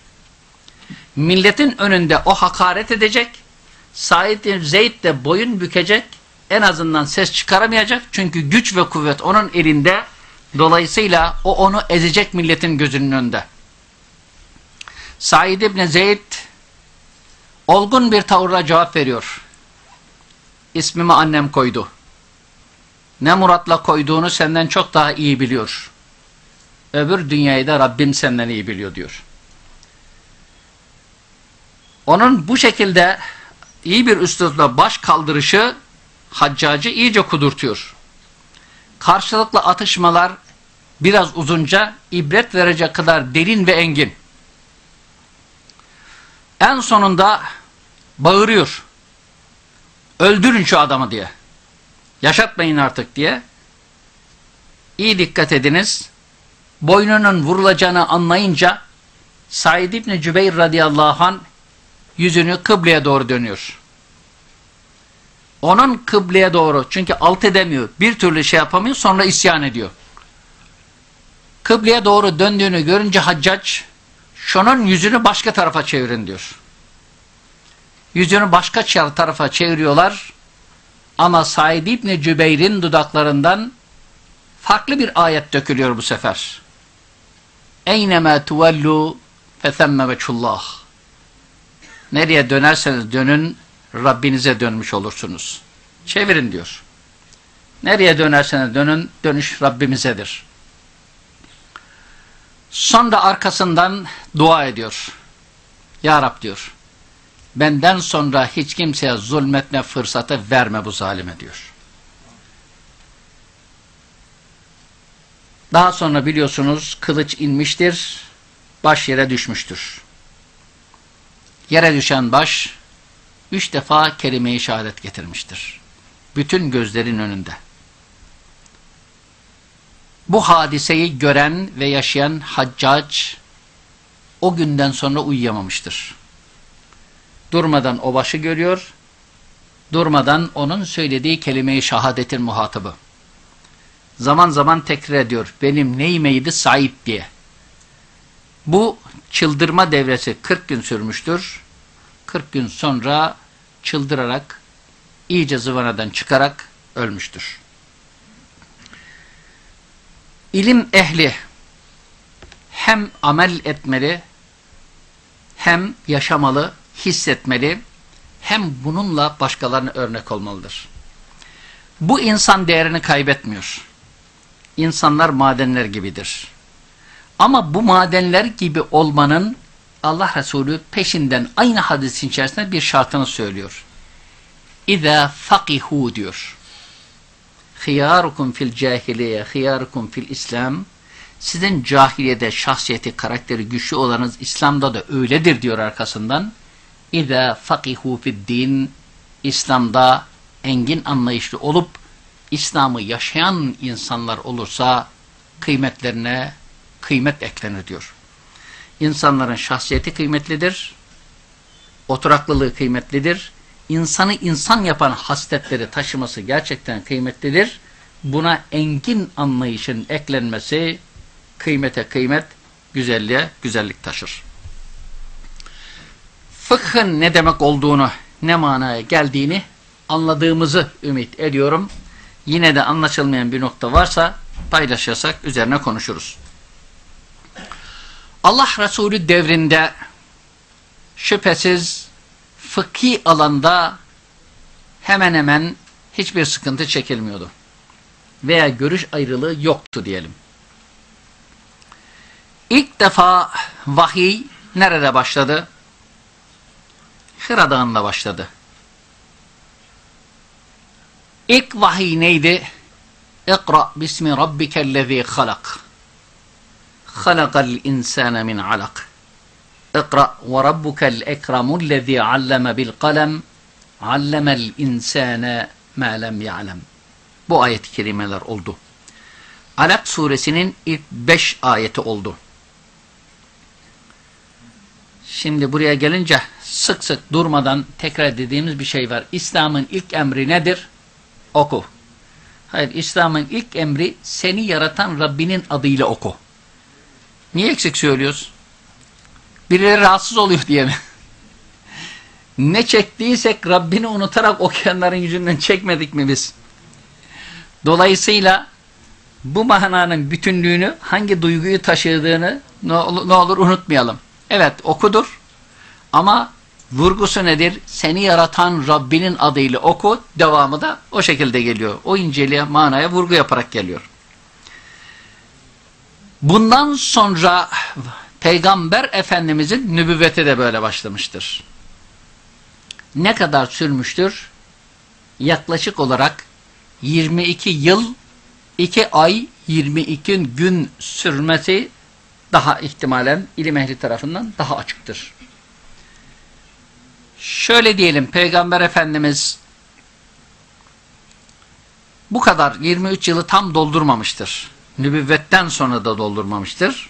Speaker 1: Milletin önünde o hakaret edecek, Said Zeyd de boyun bükecek, en azından ses çıkaramayacak. Çünkü güç ve kuvvet onun elinde. Dolayısıyla o onu ezecek milletin gözünün önünde. Said İbni Zeyd olgun bir tavırla cevap veriyor. İsmimi annem koydu. Ne muratla koyduğunu senden çok daha iyi biliyor. Öbür dünyayı da Rabbim senden iyi biliyor diyor. Onun bu şekilde iyi bir üslupla baş kaldırışı haccacı iyice kudurtuyor. Karşılıklı atışmalar biraz uzunca ibret verecek kadar derin ve engin. En sonunda bağırıyor. Öldürün şu adamı diye. Yaşatmayın artık diye. İyi dikkat ediniz. Boynunun vurulacağını anlayınca Said İbni Cübeyr radıyallahu anh yüzünü kıbleye doğru dönüyor. Onun kıbleye doğru çünkü alt edemiyor. Bir türlü şey yapamıyor sonra isyan ediyor. Kıbleye doğru döndüğünü görünce haccac şunun yüzünü başka tarafa çevirin diyor. Yüzünü başka tarafa çeviriyorlar ama Said İbni Cübeyr'in dudaklarından farklı bir ayet dökülüyor bu sefer. Eynemâ tuvellu fethemme veçullah. Nereye dönerseniz dönün Rabbinize dönmüş olursunuz. Çevirin diyor. Nereye dönerseniz dönün, dönüş Rabbimizedir. Sonra arkasından dua ediyor. Ya Rab diyor. Benden sonra hiç kimseye zulmetme fırsatı verme bu zalime diyor. Daha sonra biliyorsunuz kılıç inmiştir, baş yere düşmüştür. Yere düşen baş üç defa kelime-i şehadet getirmiştir. Bütün gözlerin önünde. Bu hadiseyi gören ve yaşayan Haccac o günden sonra uyuyamamıştır. Durmadan o başı görüyor, durmadan onun söylediği kelime-i şehadetin muhatabı. Zaman zaman tekrar ediyor, benim neyimeydi sahip diye. Bu çıldırma devresi 40 gün sürmüştür. 40 gün sonra çıldırarak, iyice zıvanadan çıkarak ölmüştür. İlim ehli hem amel etmeli, hem yaşamalı, hissetmeli, hem bununla başkalarına örnek olmalıdır. Bu insan değerini kaybetmiyor. İnsanlar madenler gibidir. Ama bu madenler gibi olmanın Allah Resulü peşinden aynı hadisin içerisinde bir şartını söylüyor. İza fakihu diyor. Hiyarukum fil cahiliye, hiyarukum fil İslam. Sizin cahiliyede şahsiyeti, karakteri güçlü olanız İslam'da da öyledir diyor arkasından. İza fakihu fid din. İslam'da engin anlayışlı olup İslam'ı yaşayan insanlar olursa kıymetlerine kıymet eklenir diyor. İnsanların şahsiyeti kıymetlidir, oturaklılığı kıymetlidir, insanı insan yapan hasletleri taşıması gerçekten kıymetlidir. Buna engin anlayışın eklenmesi kıymete kıymet, güzelliğe güzellik taşır. Fıkhın ne demek olduğunu, ne manaya geldiğini anladığımızı ümit ediyorum. Yine de anlaşılmayan bir nokta varsa paylaşırsak üzerine konuşuruz. Allah Resulü devrinde şüphesiz fıkhi alanda hemen hemen hiçbir sıkıntı çekilmiyordu. Veya görüş ayrılığı yoktu diyelim. İlk defa vahiy nerede başladı? Hira Dağı'nda başladı. İlk vahiy neydi? İkra bismi rabbikellezî halak. Halakal insâne min alak. İkra ve rabbukel ekremüllezî alleme bil kalem. Allemel insâne ma lem ya'lem. Bu ayet-i kerimeler oldu. Alak suresinin ilk beş ayeti oldu. Şimdi buraya gelince sık sık durmadan tekrar dediğimiz bir şey var. İslam'ın ilk emri nedir? Oku. Hayır, İslam'ın ilk emri seni yaratan Rabbinin adıyla oku. Niye eksik söylüyoruz? Birileri rahatsız oluyor diye mi? ne çektiysek Rabbini unutarak okuyanların yüzünden çekmedik mi biz? Dolayısıyla bu mananın bütünlüğünü, hangi duyguyu taşıdığını ne olur, ne olur unutmayalım. Evet okudur ama vurgusu nedir? Seni yaratan Rabbinin adıyla oku, devamı da o şekilde geliyor. O inceliğe, manaya vurgu yaparak geliyor. Bundan sonra Peygamber Efendimizin nübüvveti de böyle başlamıştır. Ne kadar sürmüştür? Yaklaşık olarak 22 yıl, 2 ay, 22 gün sürmesi daha ihtimalen ilim ehli tarafından daha açıktır. Şöyle diyelim, Peygamber Efendimiz bu kadar 23 yılı tam doldurmamıştır. Nübüvvetten sonra da doldurmamıştır.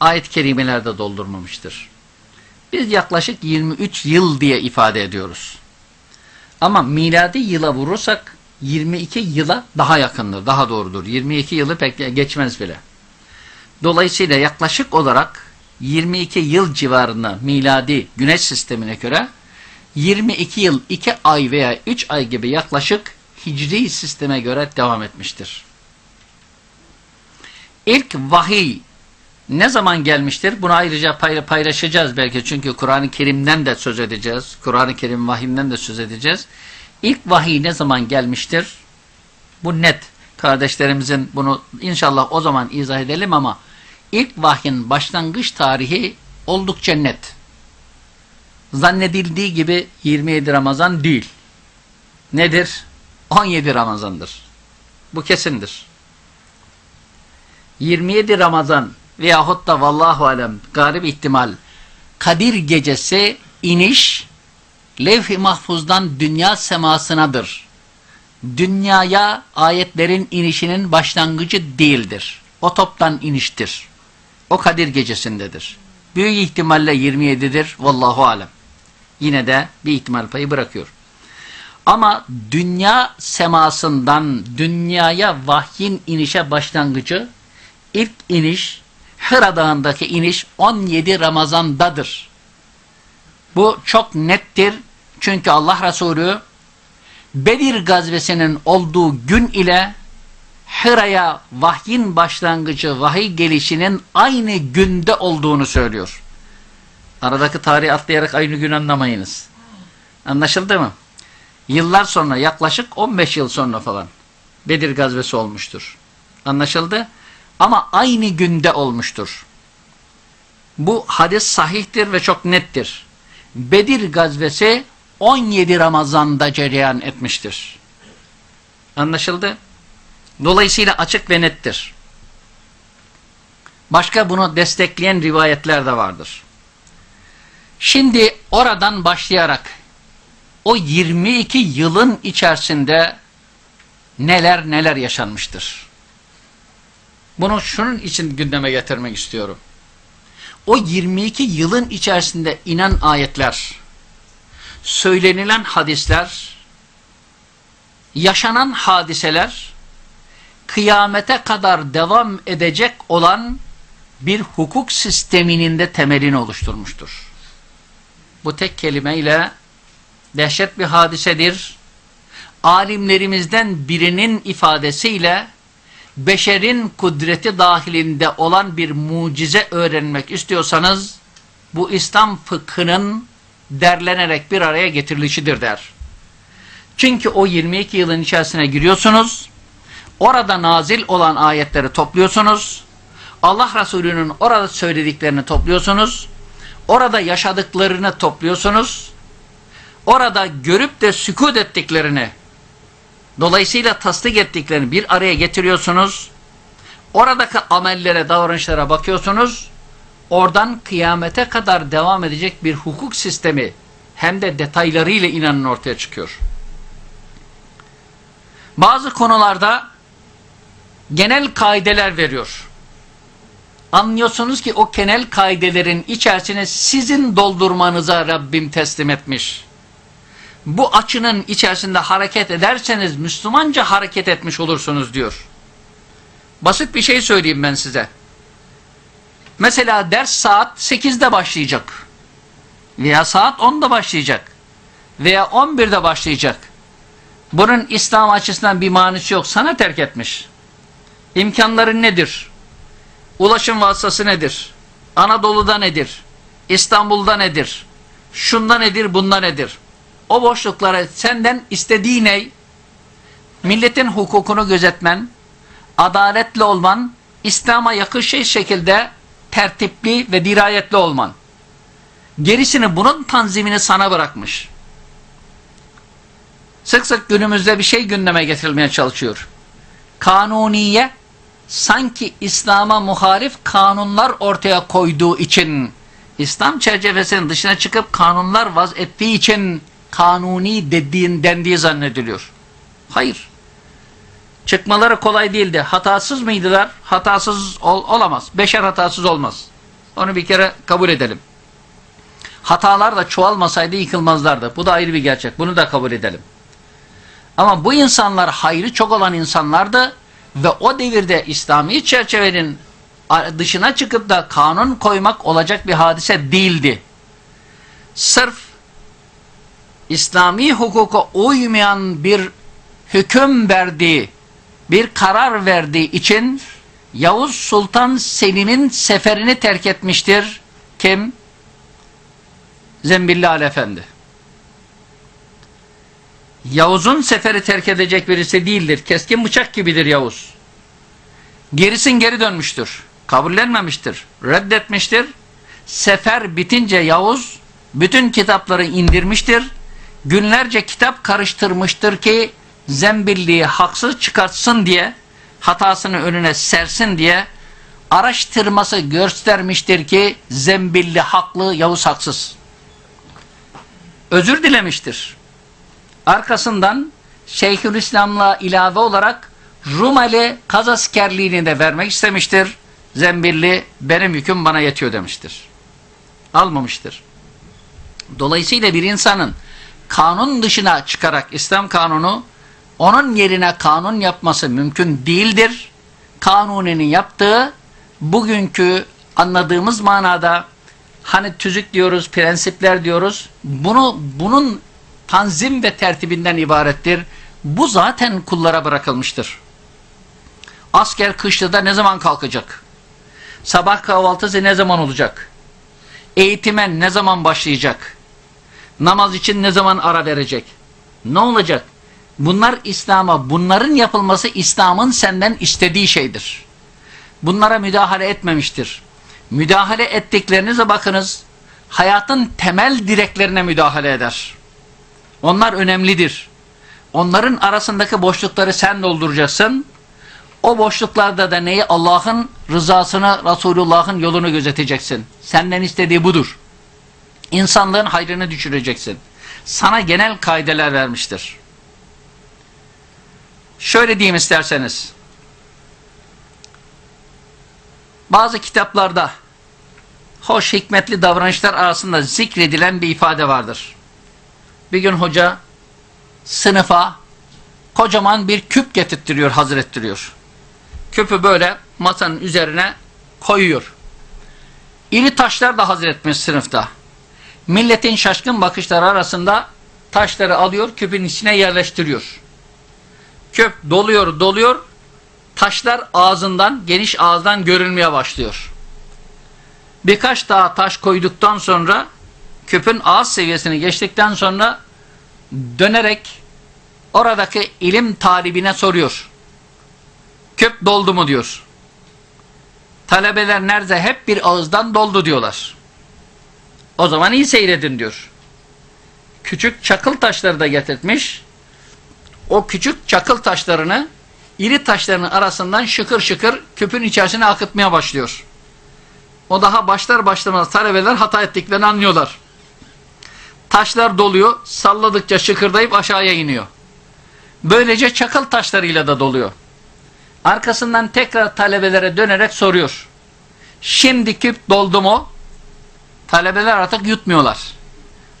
Speaker 1: Ayet-i kerimelerde doldurmamıştır. Biz yaklaşık 23 yıl diye ifade ediyoruz. Ama miladi yıla vurursak 22 yıla daha yakındır, daha doğrudur. 22 yılı pek geçmez bile. Dolayısıyla yaklaşık olarak 22 yıl civarında miladi güneş sistemine göre 22 yıl 2 ay veya 3 ay gibi yaklaşık hicri sisteme göre devam etmiştir. İlk vahiy ne zaman gelmiştir? Bunu ayrıca paylaşacağız belki çünkü Kur'an-ı Kerim'den de söz edeceğiz. Kur'an-ı Kerim vahiyinden de söz edeceğiz. İlk vahiy ne zaman gelmiştir? Bu net. Kardeşlerimizin bunu inşallah o zaman izah edelim ama ilk vahyin başlangıç tarihi oldukça net. Zannedildiği gibi 27 Ramazan değil. Nedir? 17 Ramazan'dır. Bu kesindir. 27 Ramazan veyahut da vallahu alem garip ihtimal Kadir gecesi iniş levh-i mahfuzdan dünya semasınadır. Dünyaya ayetlerin inişinin başlangıcı değildir. O toptan iniştir. O Kadir gecesindedir. Büyük ihtimalle 27'dir. Vallahu alem. Yine de bir ihtimal payı bırakıyor. Ama dünya semasından dünyaya vahyin inişe başlangıcı ilk iniş Hıra Dağı'ndaki iniş 17 Ramazan'dadır. Bu çok nettir. Çünkü Allah Resulü Bedir gazvesinin olduğu gün ile Hıra'ya vahyin başlangıcı, vahiy gelişinin aynı günde olduğunu söylüyor. Aradaki tarihi atlayarak aynı gün anlamayınız. Anlaşıldı mı? Yıllar sonra yaklaşık 15 yıl sonra falan Bedir gazvesi olmuştur. Anlaşıldı? Ama aynı günde olmuştur. Bu hadis sahihtir ve çok nettir. Bedir gazvesi 17 Ramazan'da cereyan etmiştir. Anlaşıldı? Dolayısıyla açık ve nettir. Başka bunu destekleyen rivayetler de vardır. Şimdi oradan başlayarak o 22 yılın içerisinde neler neler yaşanmıştır. Bunu şunun için gündeme getirmek istiyorum. O 22 yılın içerisinde inen ayetler, söylenilen hadisler, yaşanan hadiseler, kıyamete kadar devam edecek olan bir hukuk sisteminin de temelini oluşturmuştur. Bu tek kelimeyle dehşet bir hadisedir. Alimlerimizden birinin ifadesiyle beşerin kudreti dahilinde olan bir mucize öğrenmek istiyorsanız bu İslam fıkhının derlenerek bir araya getirilişidir der. Çünkü o 22 yılın içerisine giriyorsunuz, orada nazil olan ayetleri topluyorsunuz, Allah Resulü'nün orada söylediklerini topluyorsunuz, orada yaşadıklarını topluyorsunuz, orada görüp de sükut ettiklerini Dolayısıyla tasdik ettiklerini bir araya getiriyorsunuz. Oradaki amellere, davranışlara bakıyorsunuz. Oradan kıyamete kadar devam edecek bir hukuk sistemi hem de detaylarıyla inanın ortaya çıkıyor. Bazı konularda genel kaideler veriyor. Anlıyorsunuz ki o genel kaidelerin içerisine sizin doldurmanıza Rabbim teslim etmiş bu açının içerisinde hareket ederseniz Müslümanca hareket etmiş olursunuz diyor. Basit bir şey söyleyeyim ben size. Mesela ders saat 8'de başlayacak. Veya saat 10'da başlayacak. Veya 11'de başlayacak. Bunun İslam açısından bir manisi yok. Sana terk etmiş. İmkanların nedir? Ulaşım vasıtası nedir? Anadolu'da nedir? İstanbul'da nedir? Şunda nedir, bunda nedir? O boşluklara senden istediği ne? Milletin hukukunu gözetmen, adaletli olman, İslam'a yakışır şekilde tertipli ve dirayetli olman. Gerisini bunun tanzimini sana bırakmış. Sık sık günümüzde bir şey gündeme getirilmeye çalışıyor. Kanuniye sanki İslam'a muharif kanunlar ortaya koyduğu için İslam çerçevesinin dışına çıkıp kanunlar vaz ettiği için kanuni dediğin dendiği zannediliyor. Hayır. Çıkmaları kolay değildi. Hatasız mıydılar? Hatasız ol olamaz. Beşer hatasız olmaz. Onu bir kere kabul edelim. Hatalar da çoğalmasaydı yıkılmazlardı. Bu da ayrı bir gerçek. Bunu da kabul edelim. Ama bu insanlar hayrı çok olan insanlardı ve o devirde İslami çerçevenin dışına çıkıp da kanun koymak olacak bir hadise değildi. Sırf İslami hukuka uymayan bir hüküm verdiği, bir karar verdiği için Yavuz Sultan Selim'in seferini terk etmiştir. Kim? Zembilli Ali Efendi. Yavuz'un seferi terk edecek birisi değildir. Keskin bıçak gibidir Yavuz. Gerisin geri dönmüştür. Kabullenmemiştir. Reddetmiştir. Sefer bitince Yavuz bütün kitapları indirmiştir günlerce kitap karıştırmıştır ki zembilliği haksız çıkartsın diye hatasını önüne sersin diye araştırması göstermiştir ki zembilli haklı, Yavuz haksız. Özür dilemiştir. Arkasından Şeyhülislam'la ilave olarak Rumeli kaz askerliğini de vermek istemiştir. Zembilli benim yüküm bana yetiyor demiştir. Almamıştır. Dolayısıyla bir insanın kanun dışına çıkarak İslam kanunu onun yerine kanun yapması mümkün değildir. Kanuninin yaptığı bugünkü anladığımız manada hani tüzük diyoruz, prensipler diyoruz. Bunu bunun tanzim ve tertibinden ibarettir. Bu zaten kullara bırakılmıştır. Asker kışlıda ne zaman kalkacak? Sabah kahvaltısı ne zaman olacak? Eğitime ne zaman başlayacak? Namaz için ne zaman ara verecek? Ne olacak? Bunlar İslam'a, bunların yapılması İslam'ın senden istediği şeydir. Bunlara müdahale etmemiştir. Müdahale ettiklerinize bakınız, hayatın temel direklerine müdahale eder. Onlar önemlidir. Onların arasındaki boşlukları sen dolduracaksın. O boşluklarda da neyi? Allah'ın rızasını, Resulullah'ın yolunu gözeteceksin. Senden istediği budur. İnsanlığın hayrını düşüreceksin. Sana genel kaideler vermiştir. Şöyle diyeyim isterseniz. Bazı kitaplarda hoş hikmetli davranışlar arasında zikredilen bir ifade vardır. Bir gün hoca sınıfa kocaman bir küp getirttiriyor, hazır ettiriyor. Küpü böyle masanın üzerine koyuyor. İri taşlar da hazır etmiş sınıfta. Milletin şaşkın bakışları arasında taşları alıyor, küpün içine yerleştiriyor. Küp doluyor, doluyor. Taşlar ağzından, geniş ağızdan görülmeye başlıyor. Birkaç daha taş koyduktan sonra küpün ağız seviyesini geçtikten sonra dönerek oradaki ilim talibine soruyor. Küp doldu mu diyor. Talebeler nerede hep bir ağızdan doldu diyorlar. O zaman iyi seyredin diyor. Küçük çakıl taşları da getirtmiş. O küçük çakıl taşlarını iri taşların arasından şıkır şıkır küpün içerisine akıtmaya başlıyor. O daha başlar başlamaz talebeler hata ettiklerini anlıyorlar. Taşlar doluyor, salladıkça şıkırdayıp aşağıya iniyor. Böylece çakıl taşlarıyla da doluyor. Arkasından tekrar talebelere dönerek soruyor. Şimdi küp doldu mu? Talebeler artık yutmuyorlar.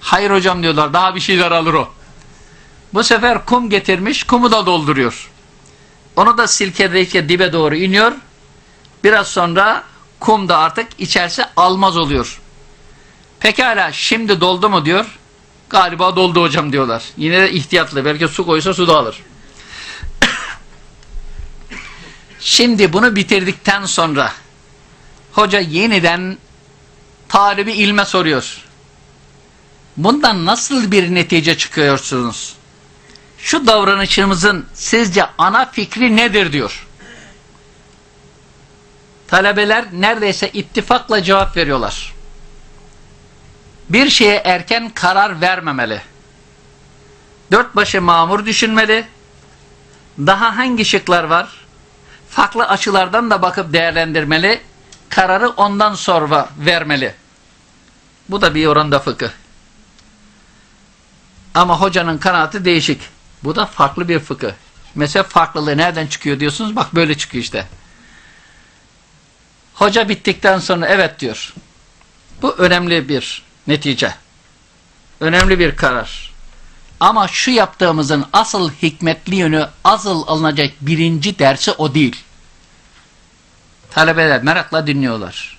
Speaker 1: Hayır hocam diyorlar daha bir şeyler alır o. Bu sefer kum getirmiş kumu da dolduruyor. Onu da silkeleyince dibe doğru iniyor. Biraz sonra kum da artık içerisi almaz oluyor. Pekala şimdi doldu mu diyor. Galiba doldu hocam diyorlar. Yine de ihtiyatlı. Belki su koysa su da alır. şimdi bunu bitirdikten sonra hoca yeniden talibi ilme soruyor. Bundan nasıl bir netice çıkıyorsunuz? Şu davranışımızın sizce ana fikri nedir diyor. Talebeler neredeyse ittifakla cevap veriyorlar. Bir şeye erken karar vermemeli. Dört başı mamur düşünmeli. Daha hangi şıklar var? Farklı açılardan da bakıp değerlendirmeli. Kararı ondan sonra vermeli. Bu da bir oranda fıkıh. Ama hocanın kanaati değişik. Bu da farklı bir fıkıh. Mesela farklılığı nereden çıkıyor diyorsunuz? Bak böyle çıkıyor işte. Hoca bittikten sonra evet diyor. Bu önemli bir netice. Önemli bir karar. Ama şu yaptığımızın asıl hikmetli yönü, asıl alınacak birinci dersi o değil. Talebeler merakla dinliyorlar.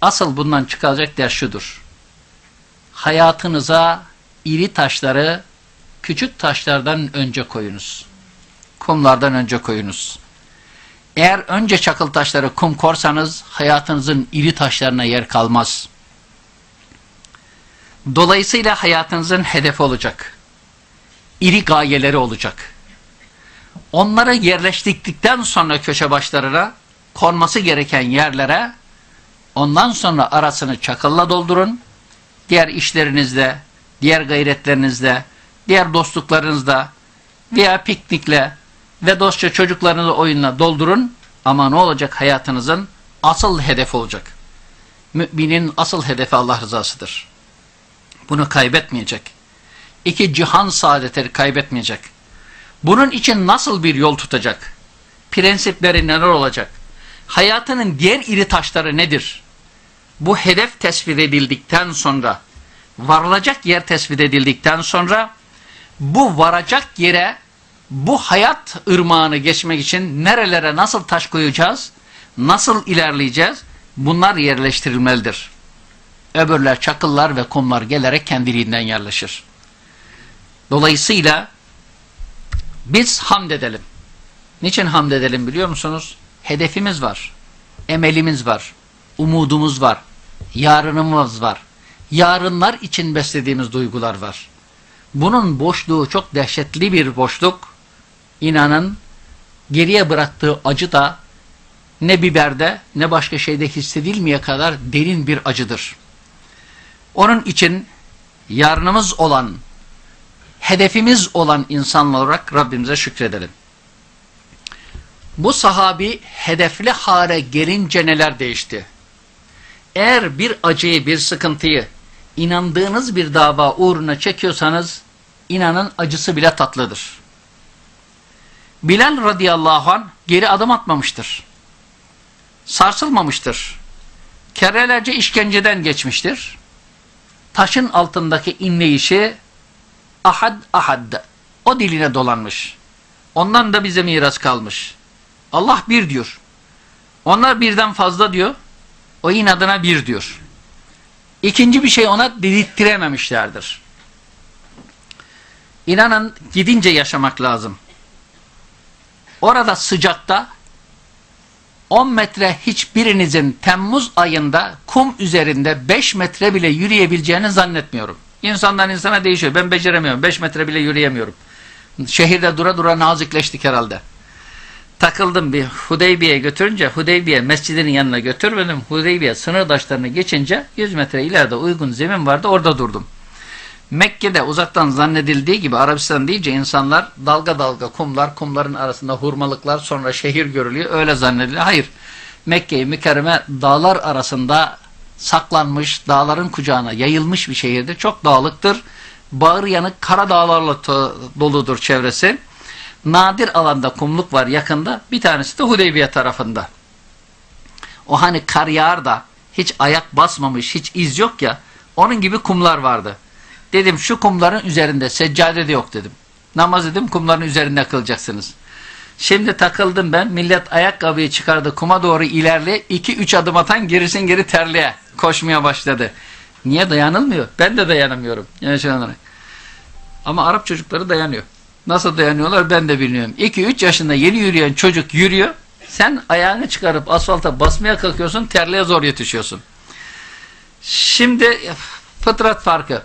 Speaker 1: Asıl bundan çıkacak ders şudur. Hayatınıza iri taşları küçük taşlardan önce koyunuz. Kumlardan önce koyunuz. Eğer önce çakıl taşları kum korsanız hayatınızın iri taşlarına yer kalmaz. Dolayısıyla hayatınızın hedefi olacak. İri gayeleri olacak. Onları yerleştirdikten sonra köşe başlarına konması gereken yerlere ondan sonra arasını çakılla doldurun. Diğer işlerinizde, diğer gayretlerinizde, diğer dostluklarınızda veya piknikle ve dostça çocuklarınızı oyunla doldurun. Ama ne olacak hayatınızın asıl hedef olacak. Müminin asıl hedefi Allah rızasıdır. Bunu kaybetmeyecek. İki cihan saadetleri kaybetmeyecek. Bunun için nasıl bir yol tutacak? Prensipleri neler olacak? Hayatının diğer iri taşları nedir? Bu hedef tespit edildikten sonra, varılacak yer tespit edildikten sonra, bu varacak yere, bu hayat ırmağını geçmek için nerelere nasıl taş koyacağız, nasıl ilerleyeceğiz, bunlar yerleştirilmelidir. Öbürler çakıllar ve kumlar gelerek kendiliğinden yerleşir. Dolayısıyla biz hamd edelim. Niçin hamd edelim biliyor musunuz? Hedefimiz var, emelimiz var, umudumuz var, yarınımız var. Yarınlar için beslediğimiz duygular var. Bunun boşluğu çok dehşetli bir boşluk. İnanın geriye bıraktığı acı da ne biberde ne başka şeyde hissedilmeye kadar derin bir acıdır. Onun için yarınımız olan, hedefimiz olan insanlar olarak Rabbimize şükredelim. Bu sahabi hedefli hale gelince neler değişti? Eğer bir acıyı, bir sıkıntıyı inandığınız bir dava uğruna çekiyorsanız inanın acısı bile tatlıdır. Bilal radıyallahu an geri adım atmamıştır. Sarsılmamıştır. Kerelerce işkenceden geçmiştir. Taşın altındaki inleyişi ahad ahad o diline dolanmış. Ondan da bize miras kalmış. Allah bir diyor. Onlar birden fazla diyor. O inadına bir diyor. İkinci bir şey ona dedirttirememişlerdir. İnanın gidince yaşamak lazım. Orada sıcakta 10 metre hiçbirinizin Temmuz ayında kum üzerinde 5 metre bile yürüyebileceğini zannetmiyorum. İnsandan insana değişiyor. Ben beceremiyorum. 5 metre bile yürüyemiyorum. Şehirde dura dura nazikleştik herhalde. Takıldım bir Hudeybiye'ye götürünce Hudeybiye mescidinin yanına götürmedim. Hudeybiye sınırdaşlarını geçince 100 metre ileride uygun zemin vardı orada durdum. Mekke'de uzaktan zannedildiği gibi Arabistan deyince insanlar dalga dalga kumlar, kumların arasında hurmalıklar sonra şehir görülüyor öyle zannediliyor. Hayır Mekke-i Mükerreme dağlar arasında saklanmış, dağların kucağına yayılmış bir şehirdir. Çok dağlıktır. Bağır yanık kara dağlarla doludur çevresi. Nadir alanda kumluk var yakında. Bir tanesi de Hudeybiye tarafında. O hani kar yağar da hiç ayak basmamış, hiç iz yok ya. Onun gibi kumlar vardı. Dedim şu kumların üzerinde seccade de yok dedim. Namaz dedim kumların üzerinde kılacaksınız. Şimdi takıldım ben. Millet ayakkabıyı çıkardı kuma doğru ilerle. 2-3 adım atan gerisin geri terliğe koşmaya başladı. Niye dayanılmıyor? Ben de dayanamıyorum. Yani Ama Arap çocukları dayanıyor. Nasıl dayanıyorlar ben de bilmiyorum. 2-3 yaşında yeni yürüyen çocuk yürüyor. Sen ayağını çıkarıp asfalta basmaya kalkıyorsun. Terliğe zor yetişiyorsun. Şimdi fıtrat farkı.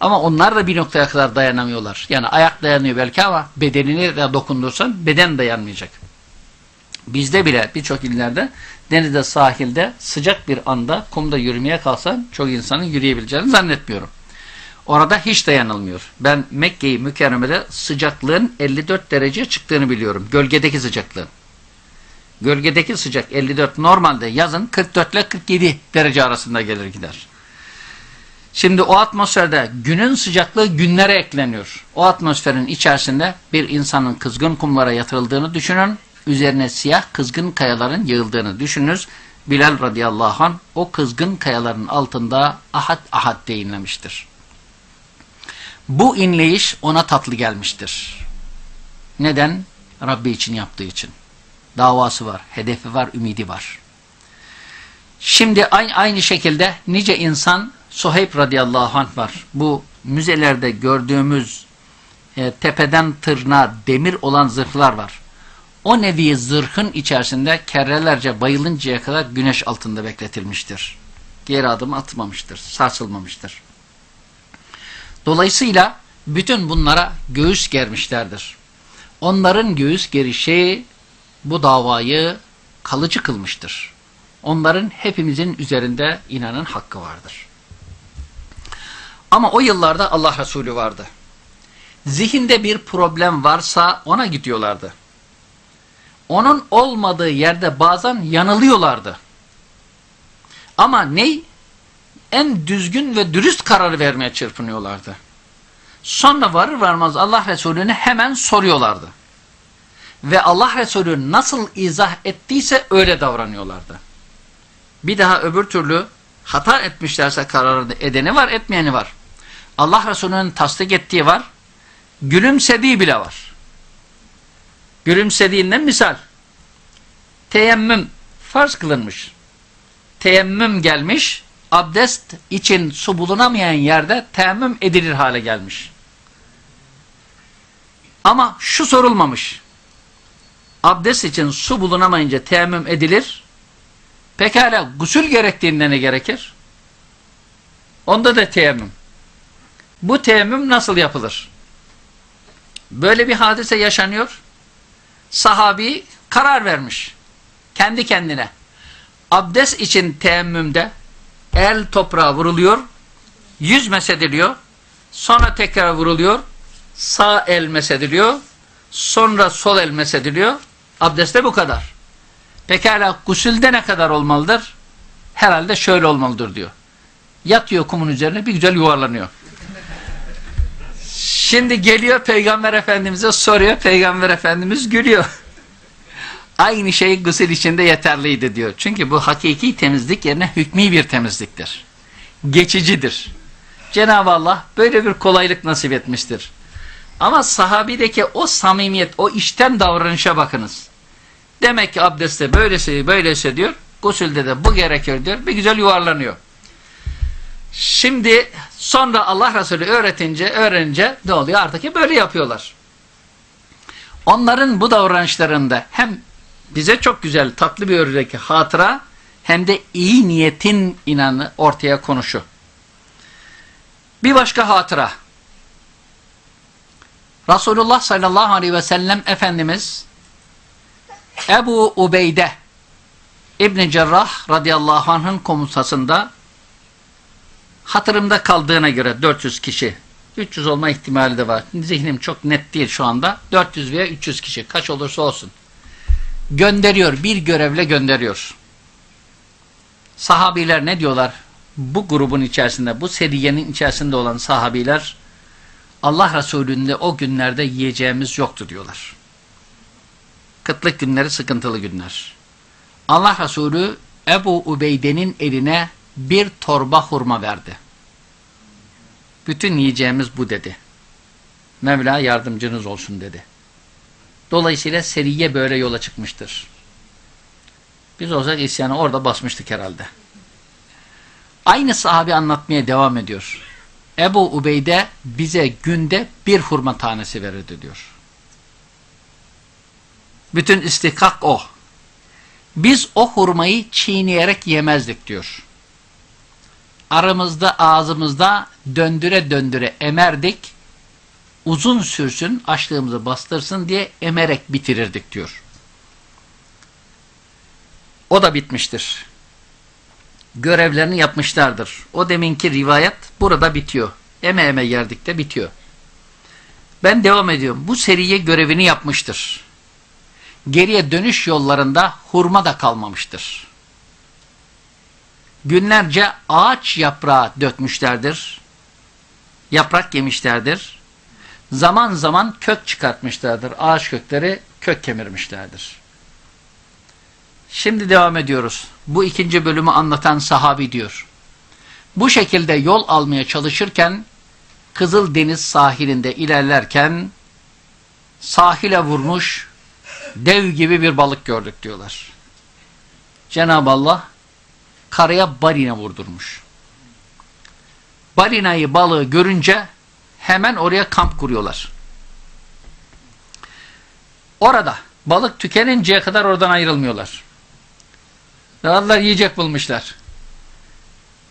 Speaker 1: Ama onlar da bir noktaya kadar dayanamıyorlar. Yani ayak dayanıyor belki ama bedenini de dokundursan beden dayanmayacak. Bizde bile birçok illerde denizde sahilde sıcak bir anda kumda yürümeye kalsan çok insanın yürüyebileceğini zannetmiyorum. Orada hiç dayanılmıyor. Ben Mekke'yi mükerremede sıcaklığın 54 derece çıktığını biliyorum. Gölgedeki sıcaklığın. Gölgedeki sıcak 54 normalde yazın 44 ile 47 derece arasında gelir gider. Şimdi o atmosferde günün sıcaklığı günlere ekleniyor. O atmosferin içerisinde bir insanın kızgın kumlara yatırıldığını düşünün. Üzerine siyah kızgın kayaların yığıldığını düşününüz. Bilal radıyallahu anh o kızgın kayaların altında ahad ahad deyinlemiştir. Bu inleyiş ona tatlı gelmiştir. Neden? Rabbi için yaptığı için. Davası var, hedefi var, ümidi var. Şimdi aynı şekilde nice insan Suheyb radıyallahu anh var. Bu müzelerde gördüğümüz e, tepeden tırnağa demir olan zırhlar var. O nevi zırhın içerisinde kerrelerce bayılıncaya kadar güneş altında bekletilmiştir. Geri adım atmamıştır, sarsılmamıştır. Dolayısıyla bütün bunlara göğüs germişlerdir. Onların göğüs gerişi bu davayı kalıcı kılmıştır. Onların hepimizin üzerinde inanın hakkı vardır. Ama o yıllarda Allah Resulü vardı. Zihinde bir problem varsa ona gidiyorlardı. Onun olmadığı yerde bazen yanılıyorlardı. Ama ney? En düzgün ve dürüst kararı vermeye çırpınıyorlardı. Sonra varır varmaz Allah Resulü'ne hemen soruyorlardı. Ve Allah Resulü nasıl izah ettiyse öyle davranıyorlardı. Bir daha öbür türlü hata etmişlerse kararı edeni var, etmeyeni var. Allah Resulü'nün tasdik ettiği var, gülümsediği bile var. Gülümsediğinden misal, teyemmüm farz kılınmış. Teyemmüm gelmiş, abdest için su bulunamayan yerde teyemmüm edilir hale gelmiş. Ama şu sorulmamış. Abdest için su bulunamayınca teyemmüm edilir. Pekala gusül gerektiğinde ne gerekir? Onda da teyemmüm. Bu teyemmüm nasıl yapılır? Böyle bir hadise yaşanıyor. Sahabi karar vermiş. Kendi kendine. Abdest için teyemmümde el toprağa vuruluyor, yüz mesediliyor, sonra tekrar vuruluyor, sağ el mesediliyor, sonra sol el mesediliyor. Abdestte bu kadar. Pekala gusülde ne kadar olmalıdır? Herhalde şöyle olmalıdır diyor. Yatıyor kumun üzerine bir güzel yuvarlanıyor. Şimdi geliyor Peygamber Efendimiz'e soruyor. Peygamber Efendimiz gülüyor. Aynı şey gusül içinde yeterliydi diyor. Çünkü bu hakiki temizlik yerine hükmü bir temizliktir. Geçicidir. Cenab-ı Allah böyle bir kolaylık nasip etmiştir. Ama sahabideki o samimiyet, o içten davranışa bakınız. Demek ki abdestte böylesi böylesi diyor. Gusülde de bu gerekir diyor. Bir güzel yuvarlanıyor. Şimdi sonra Allah Resulü öğretince, öğrenince ne oluyor? Artık böyle yapıyorlar. Onların bu davranışlarında hem bize çok güzel, tatlı bir örnek hatıra hem de iyi niyetin inanı ortaya konuşu. Bir başka hatıra. Resulullah sallallahu aleyhi ve sellem Efendimiz Ebu Ubeyde İbn Cerrah radıyallahu anh'ın komutasında hatırımda kaldığına göre 400 kişi 300 olma ihtimali de var. Zihnim çok net değil şu anda. 400 veya 300 kişi kaç olursa olsun. Gönderiyor. Bir görevle gönderiyor. Sahabiler ne diyorlar? Bu grubun içerisinde, bu seriyenin içerisinde olan sahabiler Allah Resulü'nde o günlerde yiyeceğimiz yoktu diyorlar. Kıtlık günleri sıkıntılı günler. Allah Resulü Ebu Ubeyde'nin eline bir torba hurma verdi. Bütün yiyeceğimiz bu dedi. Mevla yardımcınız olsun dedi. Dolayısıyla seriye böyle yola çıkmıştır. Biz olsak isyanı orada basmıştık herhalde. Aynı sahabi anlatmaya devam ediyor. Ebu Ubeyde bize günde bir hurma tanesi verirdi diyor. Bütün istihkak o. Biz o hurmayı çiğneyerek yemezdik diyor. Aramızda ağzımızda döndüre döndüre emerdik. Uzun sürsün açlığımızı bastırsın diye emerek bitirirdik diyor. O da bitmiştir. Görevlerini yapmışlardır. O deminki rivayet burada bitiyor. Eme eme yerdik de bitiyor. Ben devam ediyorum. Bu seriye görevini yapmıştır. Geriye dönüş yollarında hurma da kalmamıştır. Günlerce ağaç yaprağı dökmüşlerdir. Yaprak yemişlerdir. Zaman zaman kök çıkartmışlardır. Ağaç kökleri kök kemirmişlerdir. Şimdi devam ediyoruz. Bu ikinci bölümü anlatan sahabi diyor. Bu şekilde yol almaya çalışırken Kızıl Deniz sahilinde ilerlerken sahile vurmuş dev gibi bir balık gördük diyorlar. Cenab-ı Allah karaya balina vurdurmuş. Balinayı balığı görünce hemen oraya kamp kuruyorlar. Orada balık tükeninceye kadar oradan ayrılmıyorlar. Allah yiyecek bulmuşlar.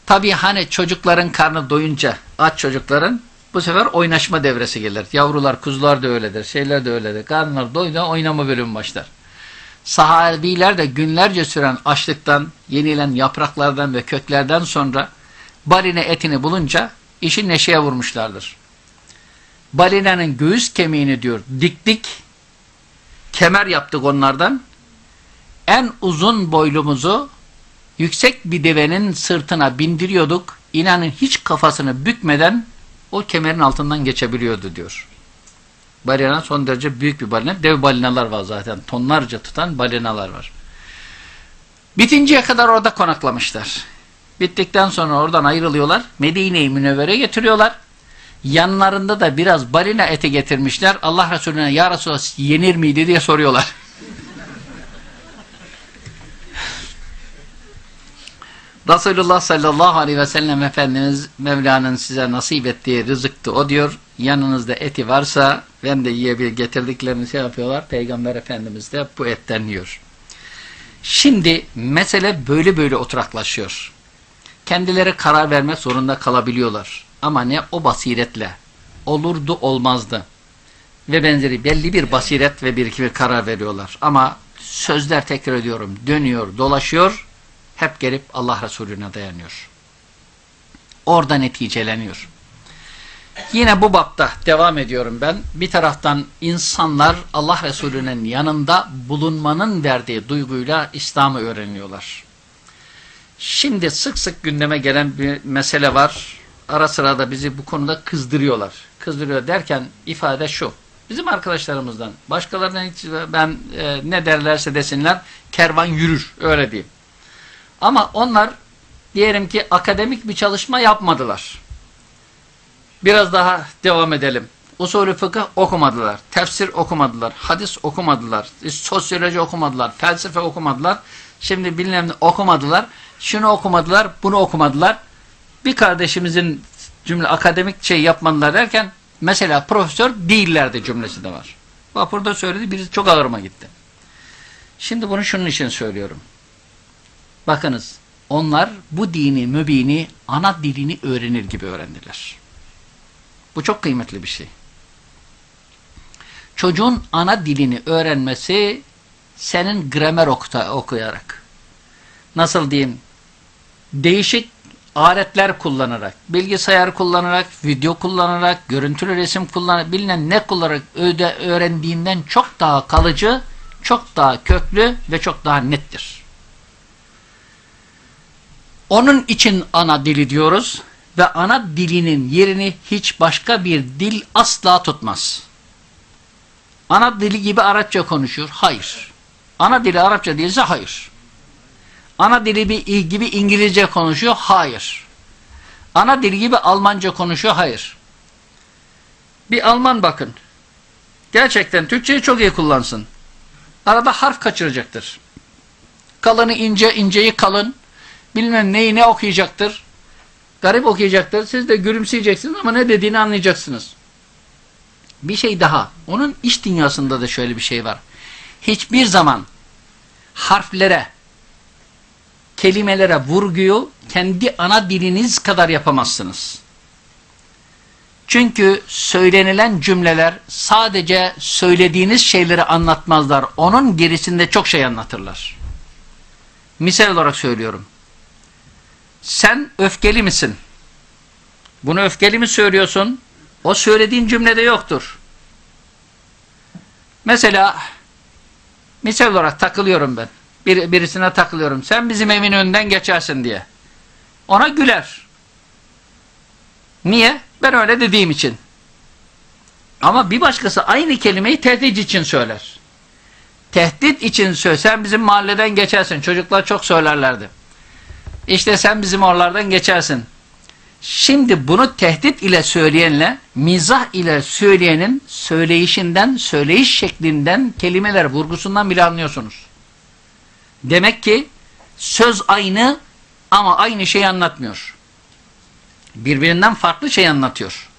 Speaker 1: Tabii hani çocukların karnı doyunca aç çocukların bu sefer oynaşma devresi gelir. Yavrular, kuzular da öyledir, şeyler de öyledir. Karnlar doyunca oynama bölümü başlar. Sahabiler de günlerce süren açlıktan, yenilen yapraklardan ve köklerden sonra baline etini bulunca işi neşeye vurmuşlardır. Balinanın göğüs kemiğini diyor diktik, kemer yaptık onlardan. En uzun boylumuzu yüksek bir devenin sırtına bindiriyorduk. İnanın hiç kafasını bükmeden o kemerin altından geçebiliyordu diyor. Balina son derece büyük bir balina. Dev balinalar var zaten. Tonlarca tutan balinalar var. Bitinceye kadar orada konaklamışlar. Bittikten sonra oradan ayrılıyorlar. Medine-i Münevvere getiriyorlar. Yanlarında da biraz balina eti getirmişler. Allah Resulüne ya Resulallah yenir miydi diye soruyorlar. Resulullah sallallahu aleyhi ve sellem Efendimiz Mevla'nın size nasip ettiği rızıktı. O diyor yanınızda eti varsa ben de yiyebilir getirdiklerini şey yapıyorlar. Peygamber Efendimiz de bu etten yiyor. Şimdi mesele böyle böyle oturaklaşıyor. Kendileri karar vermek zorunda kalabiliyorlar. Ama ne o basiretle olurdu olmazdı ve benzeri belli bir basiret ve birikimi karar veriyorlar. Ama sözler tekrar ediyorum dönüyor dolaşıyor hep gelip Allah Resulüne dayanıyor. Orada neticeleniyor. Yine bu bapta devam ediyorum ben. Bir taraftan insanlar Allah Resulü'nün yanında bulunmanın verdiği duyguyla İslam'ı öğreniyorlar. Şimdi sık sık gündeme gelen bir mesele var. Ara sıra da bizi bu konuda kızdırıyorlar. Kızdırıyor derken ifade şu. Bizim arkadaşlarımızdan, başkalarından hiç ben e, ne derlerse desinler kervan yürür öyle diyeyim. Ama onlar diyelim ki akademik bir çalışma yapmadılar. Biraz daha devam edelim. Usulü fıkıh okumadılar. Tefsir okumadılar. Hadis okumadılar. Sosyoloji okumadılar. Felsefe okumadılar. Şimdi bilmem okumadılar. Şunu okumadılar. Bunu okumadılar. Bir kardeşimizin cümle akademik şey yapmadılar derken mesela profesör değillerdi cümlesi de var. Vapurda söyledi. Birisi çok ağırıma gitti. Şimdi bunu şunun için söylüyorum. Bakınız onlar bu dini mübini ana dilini öğrenir gibi öğrendiler. Bu çok kıymetli bir şey. Çocuğun ana dilini öğrenmesi senin gramer okuyarak. Nasıl diyeyim? Değişik aletler kullanarak, bilgisayar kullanarak, video kullanarak, görüntülü resim kullanarak, bilinen ne kullanarak öğrendiğinden çok daha kalıcı, çok daha köklü ve çok daha nettir. Onun için ana dili diyoruz ve ana dilinin yerini hiç başka bir dil asla tutmaz. Ana dili gibi Arapça konuşuyor. Hayır. Ana dili Arapça değilse hayır. Ana dili gibi İngilizce konuşuyor. Hayır. Ana dili gibi Almanca konuşuyor. Hayır. Bir Alman bakın. Gerçekten Türkçeyi çok iyi kullansın. Arada harf kaçıracaktır. Kalını ince, inceyi kalın. Bilmem neyi ne okuyacaktır. Garip okuyacaktır. Siz de gülümseyeceksiniz ama ne dediğini anlayacaksınız. Bir şey daha. Onun iş dünyasında da şöyle bir şey var. Hiçbir zaman harflere, kelimelere vurguyu kendi ana diliniz kadar yapamazsınız. Çünkü söylenilen cümleler sadece söylediğiniz şeyleri anlatmazlar. Onun gerisinde çok şey anlatırlar. Misal olarak söylüyorum. Sen öfkeli misin? Bunu öfkeli mi söylüyorsun? O söylediğin cümlede yoktur. Mesela misal olarak takılıyorum ben. Bir, birisine takılıyorum. Sen bizim evin önünden geçersin diye. Ona güler. Niye? Ben öyle dediğim için. Ama bir başkası aynı kelimeyi tehdit için söyler. Tehdit için söyle. Sen bizim mahalleden geçersin. Çocuklar çok söylerlerdi. İşte sen bizim oralardan geçersin. Şimdi bunu tehdit ile söyleyenle mizah ile söyleyenin söyleyişinden, söyleyiş şeklinden, kelimeler vurgusundan bile anlıyorsunuz. Demek ki söz aynı ama aynı şeyi anlatmıyor. Birbirinden farklı şey anlatıyor.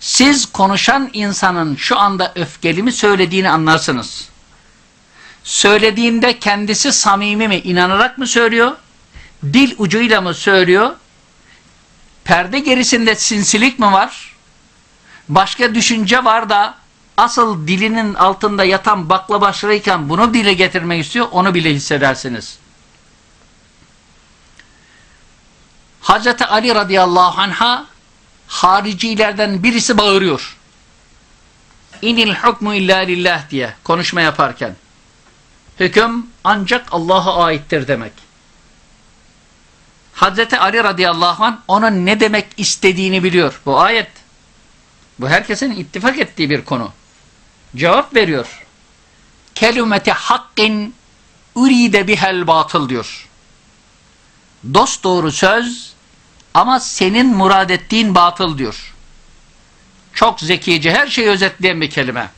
Speaker 1: Siz konuşan insanın şu anda öfkeli mi söylediğini anlarsınız. Söylediğinde kendisi samimi mi, inanarak mı söylüyor? Dil ucuyla mı söylüyor? Perde gerisinde sinsilik mi var? Başka düşünce var da asıl dilinin altında yatan bakla başlarıyken bunu dile getirmek istiyor, onu bile hissedersiniz. Hazreti Ali radıyallahu anh'a haricilerden birisi bağırıyor. İnil hukmu illa lillah diye konuşma yaparken. Hüküm ancak Allah'a aittir demek. Hazreti Ali radıyallahu anh onun ne demek istediğini biliyor. Bu ayet. Bu herkesin ittifak ettiği bir konu. Cevap veriyor. Kelimeti hakkin üride bihel batıl diyor. Dost doğru söz ama senin murad ettiğin batıl diyor. Çok zekice her şeyi özetleyen bir kelime.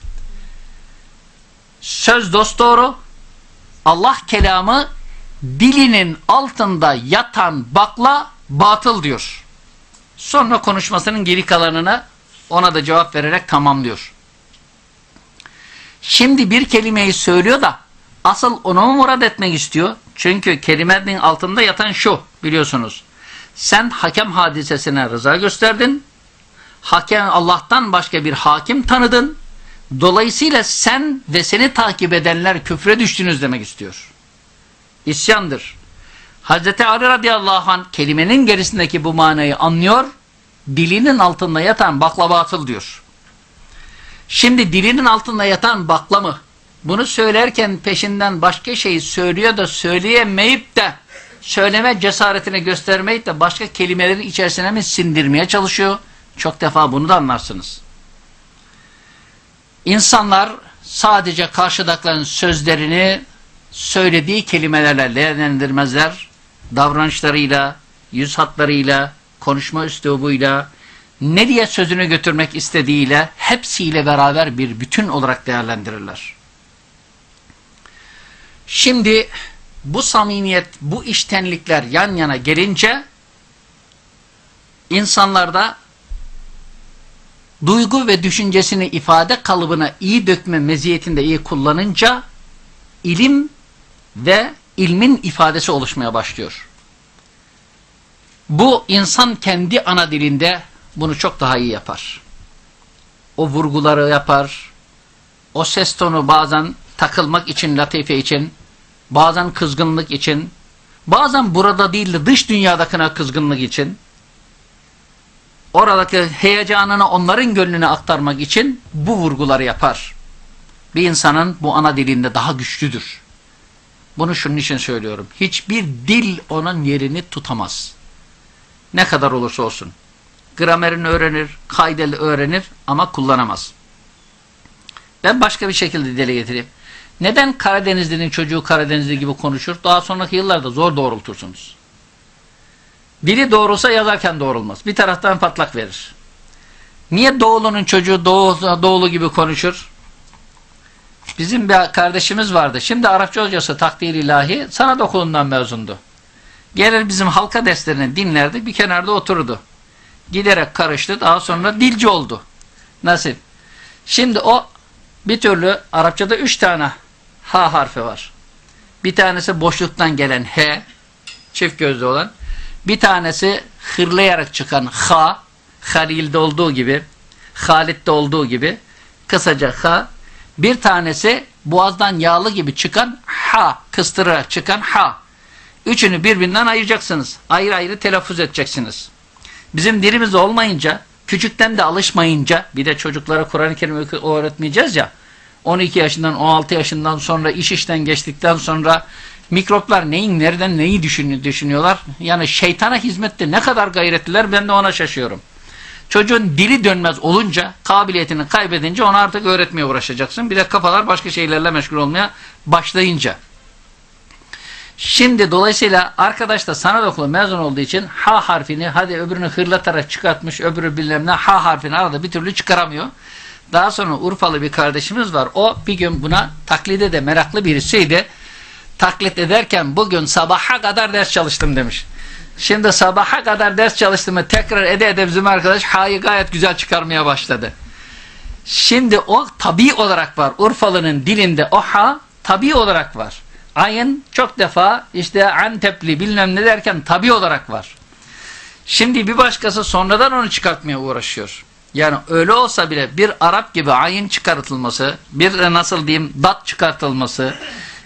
Speaker 1: Söz dost doğru. Allah kelamı dilinin altında yatan bakla batıl diyor. Sonra konuşmasının geri kalanına ona da cevap vererek tamamlıyor. Şimdi bir kelimeyi söylüyor da asıl onu mu murad etmek istiyor? Çünkü kelimenin altında yatan şu biliyorsunuz. Sen hakem hadisesine rıza gösterdin. Hakem Allah'tan başka bir hakim tanıdın. Dolayısıyla sen ve seni takip edenler küfre düştünüz demek istiyor. İsyandır. Hazreti Ali radıyallahu anh kelimenin gerisindeki bu manayı anlıyor. Dilinin altında yatan bakla batıl diyor. Şimdi dilinin altında yatan bakla mı? Bunu söylerken peşinden başka şeyi söylüyor da söyleyemeyip de söyleme cesaretini göstermeyip de başka kelimelerin içerisine mi sindirmeye çalışıyor? Çok defa bunu da anlarsınız. İnsanlar sadece karşıdakilerin sözlerini söylediği kelimelerle değerlendirmezler. Davranışlarıyla, yüz hatlarıyla, konuşma üslubuyla, ne diye sözünü götürmek istediğiyle hepsiyle beraber bir bütün olarak değerlendirirler. Şimdi bu samimiyet, bu iştenlikler yan yana gelince insanlarda duygu ve düşüncesini ifade kalıbına iyi dökme meziyetinde iyi kullanınca ilim ve ilmin ifadesi oluşmaya başlıyor. Bu insan kendi ana dilinde bunu çok daha iyi yapar. O vurguları yapar. O ses tonu bazen takılmak için, latife için, bazen kızgınlık için, bazen burada değil de dış dünyadakine kızgınlık için, oradaki heyecanını onların gönlüne aktarmak için bu vurguları yapar. Bir insanın bu ana dilinde daha güçlüdür. Bunu şunun için söylüyorum. Hiçbir dil onun yerini tutamaz. Ne kadar olursa olsun. Gramerini öğrenir, kaydeli öğrenir ama kullanamaz. Ben başka bir şekilde dile getireyim. Neden Karadenizli'nin çocuğu Karadenizli gibi konuşur? Daha sonraki yıllarda zor doğrultursunuz. Dili doğrulsa yazarken doğrulmaz. Bir taraftan patlak verir. Niye Doğulu'nun çocuğu Doğu, Doğulu gibi konuşur? Bizim bir kardeşimiz vardı. Şimdi Arapça hocası takdir ilahi sanat okulundan mezundu. Gelir bizim halka derslerini dinlerdi. Bir kenarda otururdu. Giderek karıştı. Daha sonra dilci oldu. Nasip. Şimdi o bir türlü Arapçada üç tane H harfi var. Bir tanesi boşluktan gelen H, çift gözlü olan. Bir tanesi hırlayarak çıkan H, Halil'de olduğu gibi, Halit'te olduğu gibi, kısaca H. Bir tanesi boğazdan yağlı gibi çıkan H, kıstırarak çıkan H. Üçünü birbirinden ayıracaksınız. Ayrı ayrı telaffuz edeceksiniz. Bizim dilimiz olmayınca, küçükten de alışmayınca, bir de çocuklara Kur'an-ı Kerim öğretmeyeceğiz ya, 12 yaşından 16 yaşından sonra iş işten geçtikten sonra mikroplar neyin nereden neyi düşünüyorlar? Yani şeytana hizmette ne kadar gayretliler ben de ona şaşıyorum. Çocuğun dili dönmez olunca, kabiliyetini kaybedince ona artık öğretmeye uğraşacaksın. Bir de kafalar başka şeylerle meşgul olmaya başlayınca. Şimdi dolayısıyla arkadaş da sanat okulu mezun olduğu için H harfini hadi öbürünü hırlatarak çıkartmış öbürü bilmem ne H harfini arada bir türlü çıkaramıyor. Daha sonra Urfalı bir kardeşimiz var. O bir gün buna taklide de meraklı birisiydi. Taklit ederken bugün sabaha kadar ders çalıştım demiş. Şimdi sabaha kadar ders çalıştığımı tekrar ede ede bizim arkadaş Ha'yı gayet güzel çıkarmaya başladı. Şimdi o tabi olarak var. Urfalı'nın dilinde o Ha tabi olarak var. Ayın çok defa işte Antepli bilmem ne derken tabi olarak var. Şimdi bir başkası sonradan onu çıkartmaya uğraşıyor. Yani öyle olsa bile bir Arap gibi ayın çıkartılması, bir nasıl diyeyim dat çıkartılması,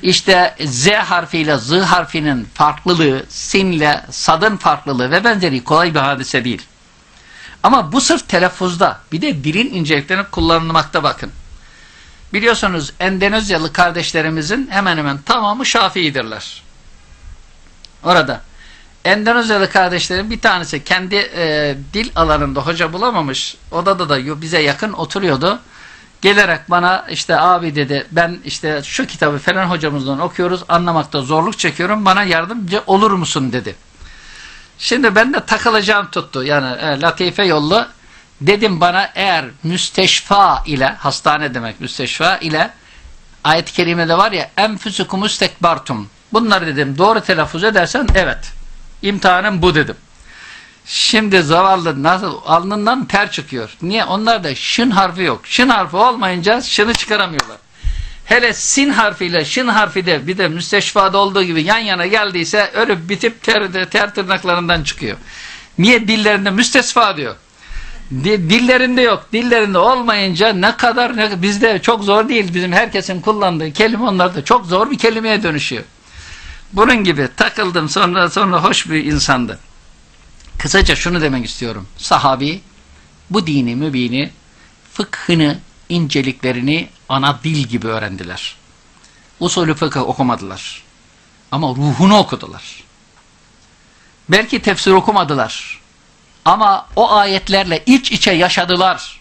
Speaker 1: işte Z harfiyle Z harfinin farklılığı, sinle sadın farklılığı ve benzeri kolay bir hadise değil. Ama bu sırf telaffuzda bir de dilin inceliklerini kullanılmakta bakın. Biliyorsunuz Endonezyalı kardeşlerimizin hemen hemen tamamı Şafii'dirler. Orada Endonezyalı kardeşlerim bir tanesi kendi e, dil alanında hoca bulamamış. Odada da bize yakın oturuyordu. Gelerek bana işte abi dedi ben işte şu kitabı falan hocamızdan okuyoruz anlamakta zorluk çekiyorum bana yardımcı olur musun dedi. Şimdi ben de takılacağım tuttu yani e, latife yollu dedim bana eğer müsteşfa ile hastane demek müsteşfa ile ayet-i kerimede var ya enfüsükum istekbartum bunları dedim doğru telaffuz edersen evet imtihanım bu dedim. Şimdi zavallı nasıl alnından ter çıkıyor. Niye? Onlarda şın harfi yok. Şın harfi olmayınca şını çıkaramıyorlar. Hele sin harfiyle şın harfi de bir de müsteşfada olduğu gibi yan yana geldiyse ölüp bitip ter, ter tırnaklarından çıkıyor. Niye dillerinde müstesfa diyor. Di- Dillerinde yok. Dillerinde olmayınca ne kadar ne, bizde çok zor değil. Bizim herkesin kullandığı kelime onlarda çok zor bir kelimeye dönüşüyor. Bunun gibi takıldım sonra sonra hoş bir insandı. Kısaca şunu demek istiyorum. Sahabi bu dini mübini fıkhını, inceliklerini ana dil gibi öğrendiler. Usulü fıkıh okumadılar. Ama ruhunu okudular. Belki tefsir okumadılar. Ama o ayetlerle iç içe yaşadılar.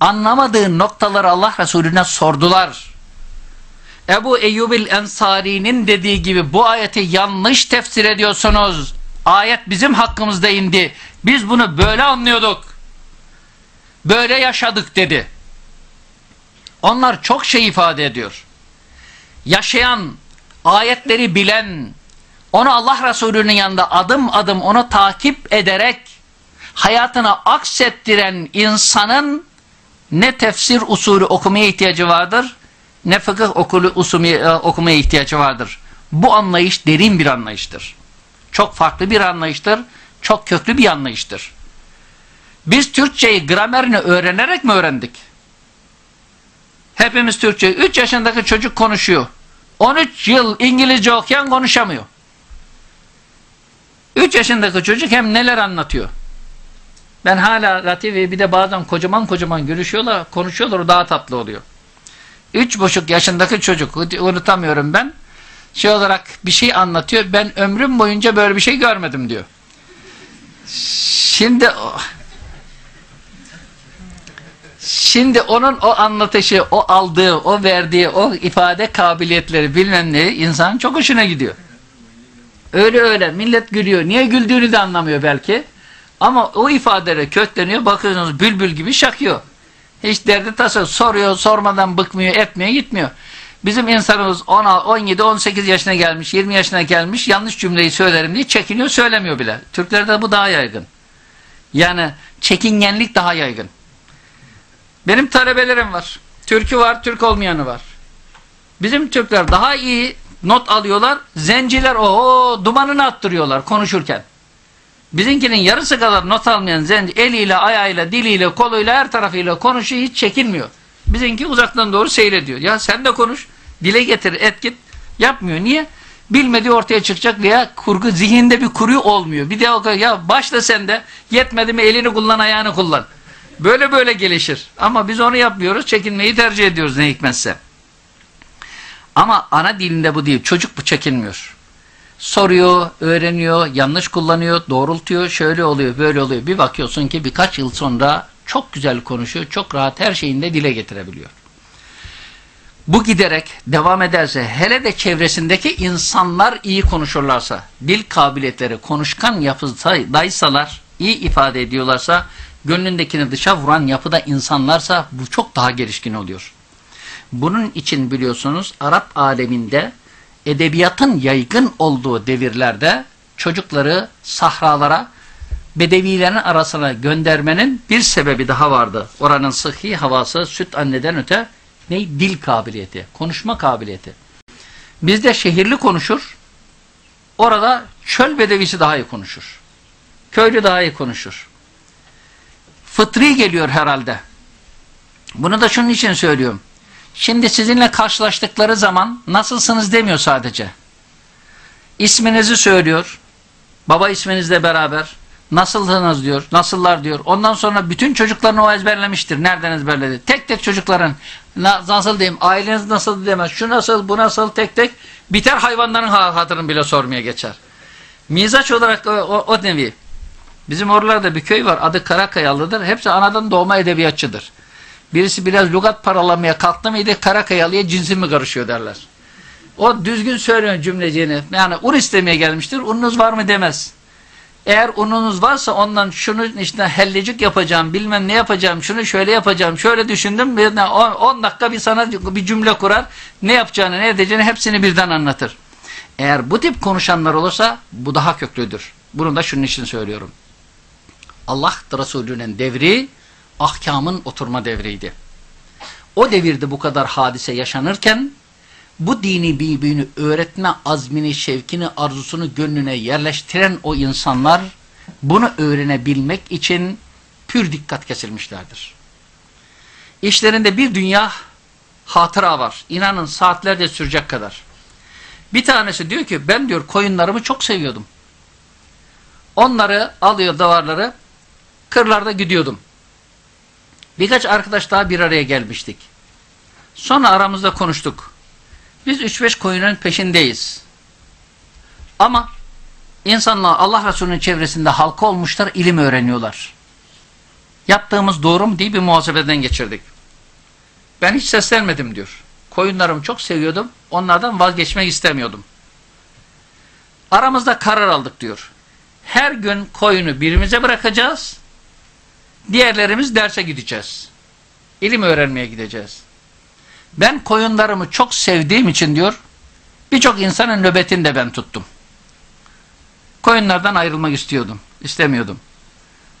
Speaker 1: Anlamadığı noktaları Allah Resulüne sordular. Ebu Eyyubil Ensari'nin dediği gibi bu ayeti yanlış tefsir ediyorsunuz. Ayet bizim hakkımızda indi. Biz bunu böyle anlıyorduk. Böyle yaşadık dedi. Onlar çok şey ifade ediyor. Yaşayan, ayetleri bilen, onu Allah Resulü'nün yanında adım adım onu takip ederek hayatına aksettiren insanın ne tefsir usulü okumaya ihtiyacı vardır ne fıkıh okulu usulü okumaya ihtiyacı vardır. Bu anlayış derin bir anlayıştır. Çok farklı bir anlayıştır. Çok köklü bir anlayıştır. Biz Türkçeyi gramerini öğrenerek mi öğrendik? Hepimiz Türkçe. 3 yaşındaki çocuk konuşuyor. 13 yıl İngilizce okuyan konuşamıyor. 3 yaşındaki çocuk hem neler anlatıyor. Ben hala Latife bir de bazen kocaman kocaman görüşüyorlar, konuşuyorlar o daha tatlı oluyor. Üç buçuk yaşındaki çocuk unutamıyorum ben. Şey olarak bir şey anlatıyor. Ben ömrüm boyunca böyle bir şey görmedim diyor. Şimdi Şimdi onun o anlatışı, o aldığı, o verdiği, o ifade kabiliyetleri bilmem ne insan çok hoşuna gidiyor. Öyle öyle. Millet gülüyor. Niye güldüğünü de anlamıyor belki. Ama o ifadeleri kökleniyor. Bakıyorsunuz bülbül gibi şakıyor. Hiç derdi tası soruyor, sormadan bıkmıyor, etmiyor, gitmiyor. Bizim insanımız 17, 18 yaşına gelmiş, 20 yaşına gelmiş yanlış cümleyi söylerim diye çekiniyor, söylemiyor bile. Türklerde bu daha yaygın. Yani çekingenlik daha yaygın. Benim talebelerim var. Türkü var, Türk olmayanı var. Bizim Türkler daha iyi not alıyorlar. Zenciler o dumanını attırıyorlar konuşurken. Bizimkinin yarısı kadar not almayan zenci eliyle, ayağıyla, diliyle, koluyla, her tarafıyla konuşuyor, hiç çekinmiyor. Bizimki uzaktan doğru seyrediyor. Ya sen de konuş, dile getir, et git. Yapmıyor. Niye? Bilmediği ortaya çıkacak veya kurgu zihinde bir kuru olmuyor. Bir de o ya başla sen de yetmedi mi elini kullan, ayağını kullan. Böyle böyle gelişir. Ama biz onu yapmıyoruz. Çekinmeyi tercih ediyoruz ne hikmetse. Ama ana dilinde bu değil. Çocuk bu çekinmiyor. Soruyor, öğreniyor, yanlış kullanıyor, doğrultuyor, şöyle oluyor, böyle oluyor. Bir bakıyorsun ki birkaç yıl sonra çok güzel konuşuyor, çok rahat her şeyinde dile getirebiliyor. Bu giderek devam ederse, hele de çevresindeki insanlar iyi konuşurlarsa, dil kabiliyetleri konuşkan yapıdaysalar, iyi ifade ediyorlarsa, gönlündekini dışa vuran yapıda insanlarsa bu çok daha gelişkin oluyor. Bunun için biliyorsunuz Arap aleminde edebiyatın yaygın olduğu devirlerde çocukları sahralara bedevilerin arasına göndermenin bir sebebi daha vardı. Oranın sıhhi havası süt anneden öte ne? Dil kabiliyeti, konuşma kabiliyeti. Bizde şehirli konuşur, orada çöl bedevisi daha iyi konuşur. Köylü daha iyi konuşur. Fıtri geliyor herhalde. Bunu da şunun için söylüyorum. Şimdi sizinle karşılaştıkları zaman nasılsınız demiyor sadece. İsminizi söylüyor. Baba isminizle beraber. Nasılsınız diyor. Nasıllar diyor. Ondan sonra bütün çocuklarını o ezberlemiştir. Nereden ezberledi? Tek tek çocukların nasıl diyeyim, aileniz nasıl demez, şu nasıl, bu nasıl tek tek biter hayvanların hatırını bile sormaya geçer. Mizaç olarak o, o, o nevi. Bizim oralarda bir köy var adı Karakayalı'dır. Hepsi anadan doğma edebiyatçıdır. Birisi biraz lügat paralamaya kalktı mıydı Karakayalı'ya cinsi mi karışıyor derler. O düzgün söylüyor cümleciğini. Yani un istemeye gelmiştir. Ununuz var mı demez. Eğer ununuz varsa ondan şunu işte hellecik yapacağım, bilmem ne yapacağım, şunu şöyle yapacağım, şöyle düşündüm. 10 dakika bir sana bir cümle kurar. Ne yapacağını, ne edeceğini hepsini birden anlatır. Eğer bu tip konuşanlar olursa bu daha köklüdür. Bunu da şunun için söylüyorum. Allah Resulü'nün devri ahkamın oturma devriydi. O devirde bu kadar hadise yaşanırken bu dini birbirini öğretme azmini, şevkini, arzusunu gönlüne yerleştiren o insanlar bunu öğrenebilmek için pür dikkat kesilmişlerdir. İşlerinde bir dünya hatıra var. İnanın saatlerce sürecek kadar. Bir tanesi diyor ki ben diyor koyunlarımı çok seviyordum. Onları alıyor davarları kırlarda gidiyordum. Birkaç arkadaş daha bir araya gelmiştik. Sonra aramızda konuştuk. Biz 3-5 koyunun peşindeyiz. Ama insanlar Allah Resulü'nün çevresinde halka olmuşlar, ilim öğreniyorlar. Yaptığımız doğru mu diye bir muhasebeden geçirdik. Ben hiç seslenmedim diyor. Koyunlarımı çok seviyordum, onlardan vazgeçmek istemiyordum. Aramızda karar aldık diyor. Her gün koyunu birimize bırakacağız, diğerlerimiz derse gideceğiz. İlim öğrenmeye gideceğiz. Ben koyunlarımı çok sevdiğim için diyor, birçok insanın nöbetini de ben tuttum. Koyunlardan ayrılmak istiyordum, istemiyordum.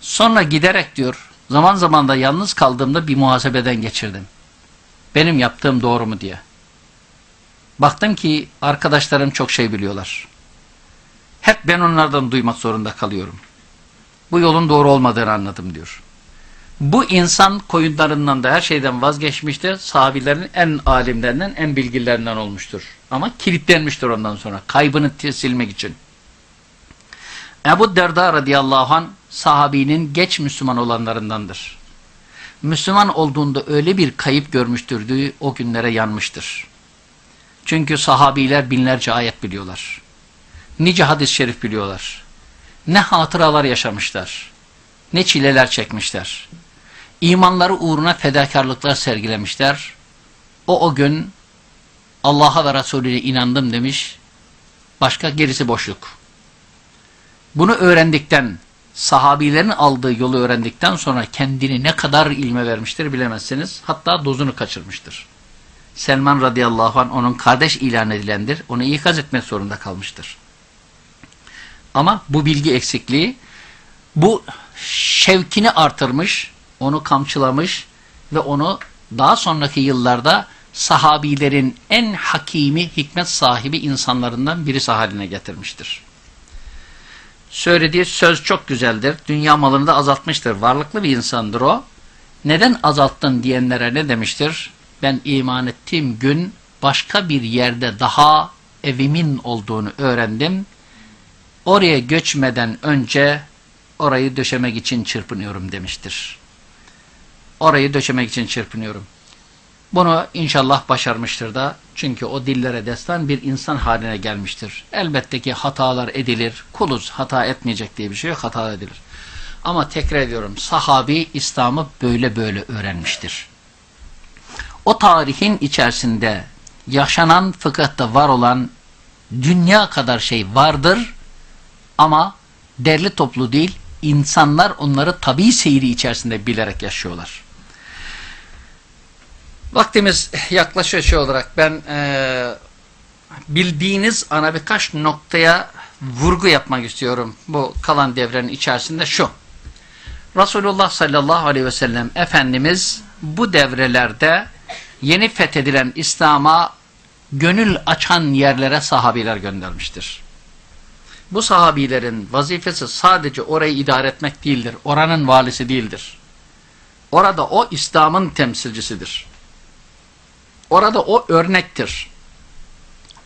Speaker 1: Sonra giderek diyor, zaman zaman da yalnız kaldığımda bir muhasebeden geçirdim. Benim yaptığım doğru mu diye. Baktım ki arkadaşlarım çok şey biliyorlar. Hep ben onlardan duymak zorunda kalıyorum. Bu yolun doğru olmadığını anladım diyor. Bu insan koyunlarından da her şeyden vazgeçmiştir. Sahabilerin en alimlerinden, en bilgilerinden olmuştur. Ama kilitlenmiştir ondan sonra. Kaybını silmek için. Ebu Derda radıyallahu an sahabinin geç Müslüman olanlarındandır. Müslüman olduğunda öyle bir kayıp görmüştürdüğü o günlere yanmıştır. Çünkü sahabiler binlerce ayet biliyorlar. Nice hadis-i şerif biliyorlar. Ne hatıralar yaşamışlar. Ne çileler çekmişler imanları uğruna fedakarlıklar sergilemişler. O o gün Allah'a ve Resulüne inandım demiş. Başka gerisi boşluk. Bunu öğrendikten, sahabilerin aldığı yolu öğrendikten sonra kendini ne kadar ilme vermiştir bilemezsiniz. Hatta dozunu kaçırmıştır. Selman radıyallahu anh onun kardeş ilan edilendir. Onu ikaz etmek zorunda kalmıştır. Ama bu bilgi eksikliği bu şevkini artırmış, onu kamçılamış ve onu daha sonraki yıllarda sahabilerin en hakimi, hikmet sahibi insanlarından birisi haline getirmiştir. Söylediği söz çok güzeldir. Dünya malını da azaltmıştır. Varlıklı bir insandır o. Neden azalttın diyenlere ne demiştir? Ben iman ettiğim gün başka bir yerde daha evimin olduğunu öğrendim. Oraya göçmeden önce orayı döşemek için çırpınıyorum demiştir orayı döşemek için çırpınıyorum. Bunu inşallah başarmıştır da çünkü o dillere destan bir insan haline gelmiştir. Elbette ki hatalar edilir. Kuluz hata etmeyecek diye bir şey yok hata edilir. Ama tekrar ediyorum sahabi İslam'ı böyle böyle öğrenmiştir. O tarihin içerisinde yaşanan fıkıhta var olan dünya kadar şey vardır ama derli toplu değil insanlar onları tabi seyri içerisinde bilerek yaşıyorlar. Vaktimiz yaklaşıyor şey olarak ben e, bildiğiniz ana birkaç noktaya vurgu yapmak istiyorum bu kalan devrenin içerisinde şu. Resulullah sallallahu aleyhi ve sellem Efendimiz bu devrelerde yeni fethedilen İslam'a gönül açan yerlere sahabiler göndermiştir. Bu sahabilerin vazifesi sadece orayı idare etmek değildir. Oranın valisi değildir. Orada o İslam'ın temsilcisidir. Orada o örnektir.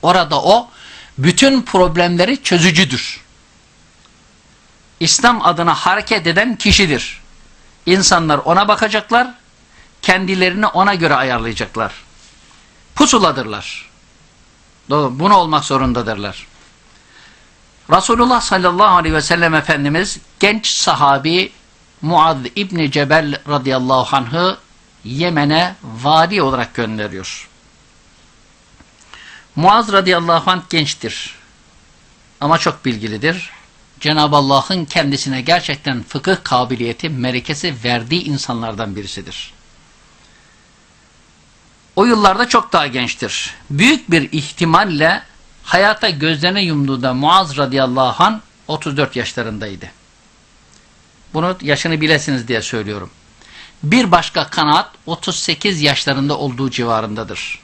Speaker 1: Orada o bütün problemleri çözücüdür. İslam adına hareket eden kişidir. İnsanlar ona bakacaklar, kendilerini ona göre ayarlayacaklar. Pusuladırlar. Bunu olmak zorundadırlar. Resulullah sallallahu aleyhi ve sellem Efendimiz genç sahabi Muaz İbni Cebel radıyallahu anh'ı Yemen'e vali olarak gönderiyor. Muaz radıyallahu anh gençtir. Ama çok bilgilidir. Cenab-ı Allah'ın kendisine gerçekten fıkıh kabiliyeti, melekesi verdiği insanlardan birisidir. O yıllarda çok daha gençtir. Büyük bir ihtimalle hayata gözlerini yumduğunda Muaz radıyallahu anh 34 yaşlarındaydı. Bunu yaşını bilesiniz diye söylüyorum. Bir başka kanaat 38 yaşlarında olduğu civarındadır.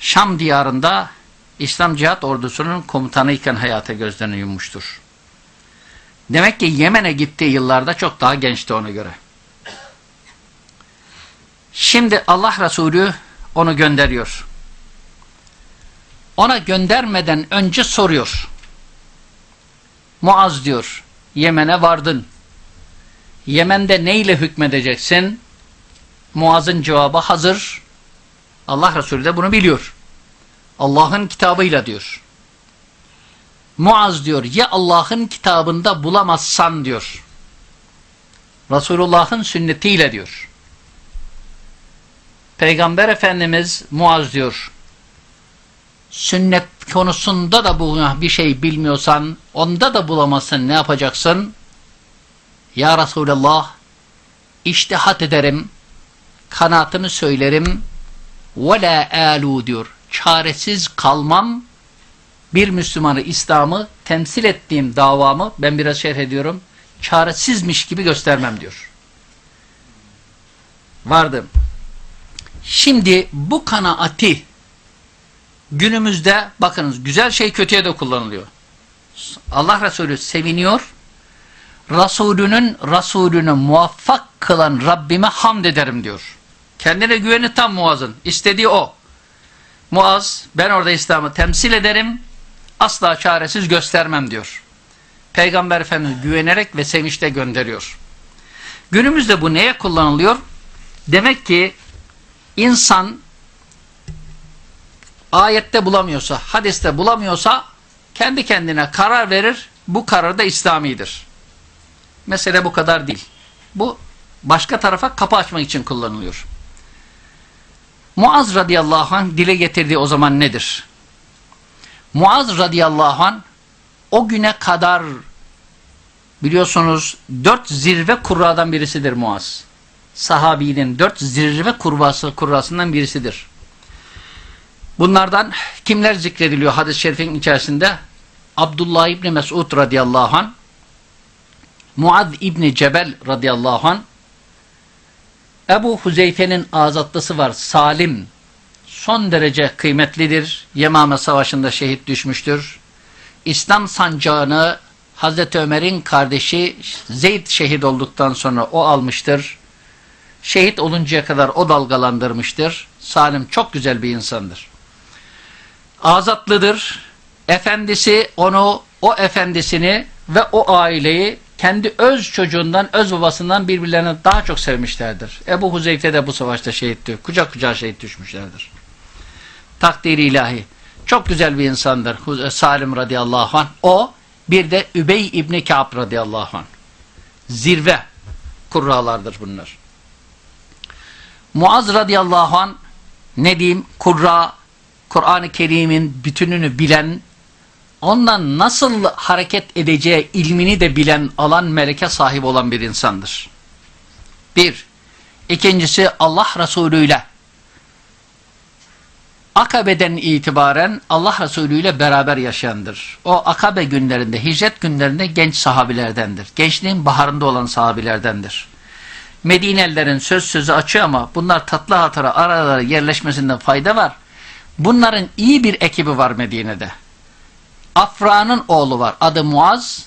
Speaker 1: Şam diyarında İslam Cihat ordusunun komutanı iken hayata gözlerini yummuştur. Demek ki Yemen'e gittiği yıllarda çok daha gençti ona göre. Şimdi Allah Resulü onu gönderiyor. Ona göndermeden önce soruyor. Muaz diyor, Yemen'e vardın. Yemen'de neyle hükmedeceksin? Muaz'ın cevabı hazır. Allah Resulü de bunu biliyor. Allah'ın kitabıyla diyor. Muaz diyor ya Allah'ın kitabında bulamazsan diyor. Resulullah'ın sünnetiyle diyor. Peygamber Efendimiz Muaz diyor. Sünnet konusunda da bir şey bilmiyorsan, onda da bulamazsın ne yapacaksın? Ya Resulallah, iştihat ederim, kanaatımı söylerim, ve la alu diyor. Çaresiz kalmam, bir Müslümanı, İslam'ı temsil ettiğim davamı, ben biraz şerh ediyorum, çaresizmiş gibi göstermem diyor. Vardım. Şimdi bu kanaati günümüzde bakınız güzel şey kötüye de kullanılıyor. Allah Resulü seviniyor. Resulünün Resulünü muvaffak kılan Rabbime hamd ederim diyor. Kendine güveni tam Muaz'ın. İstediği o. Muaz ben orada İslam'ı temsil ederim. Asla çaresiz göstermem diyor. Peygamber Efendimiz güvenerek ve sevinçle gönderiyor. Günümüzde bu neye kullanılıyor? Demek ki insan ayette bulamıyorsa, hadiste bulamıyorsa kendi kendine karar verir. Bu karar da İslamidir. Mesele bu kadar değil. Bu başka tarafa kapı açmak için kullanılıyor. Muaz radıyallahu anh dile getirdiği o zaman nedir? Muaz radıyallahu anh o güne kadar biliyorsunuz dört zirve kurradan birisidir Muaz. Sahabinin dört zirve kurvası, kurrasından birisidir. Bunlardan kimler zikrediliyor hadis-i şerifin içerisinde? Abdullah İbni Mesud radıyallahu anh, Muad İbni Cebel radıyallahu anh, Ebu Huzeyfe'nin azatlısı var Salim. Son derece kıymetlidir. Yemame Savaşı'nda şehit düşmüştür. İslam sancağını Hazreti Ömer'in kardeşi Zeyd şehit olduktan sonra o almıştır. Şehit oluncaya kadar o dalgalandırmıştır. Salim çok güzel bir insandır. Azatlıdır. Efendisi onu, o efendisini ve o aileyi kendi öz çocuğundan, öz babasından birbirlerine daha çok sevmişlerdir. Ebu Huzeyfe de bu savaşta şehitti. Kucak kucağa şehit düşmüşlerdir. Takdiri ilahi. Çok güzel bir insandır Salim radıyallahu anh. O bir de Übey İbni Ka'b radıyallahu anh. Zirve kurralardır bunlar. Muaz radıyallahu anh ne diyeyim kurra Kur'an-ı Kerim'in bütününü bilen ondan nasıl hareket edeceği ilmini de bilen alan meleke sahibi olan bir insandır. Bir. İkincisi Allah Resulü ile Akabe'den itibaren Allah Resulü ile beraber yaşayandır. O Akabe günlerinde, hicret günlerinde genç sahabilerdendir. Gençliğin baharında olan sahabilerdendir. Medinelilerin söz sözü açıyor ama bunlar tatlı hatıra aralara yerleşmesinden fayda var. Bunların iyi bir ekibi var Medine'de. Afra'nın oğlu var. Adı Muaz.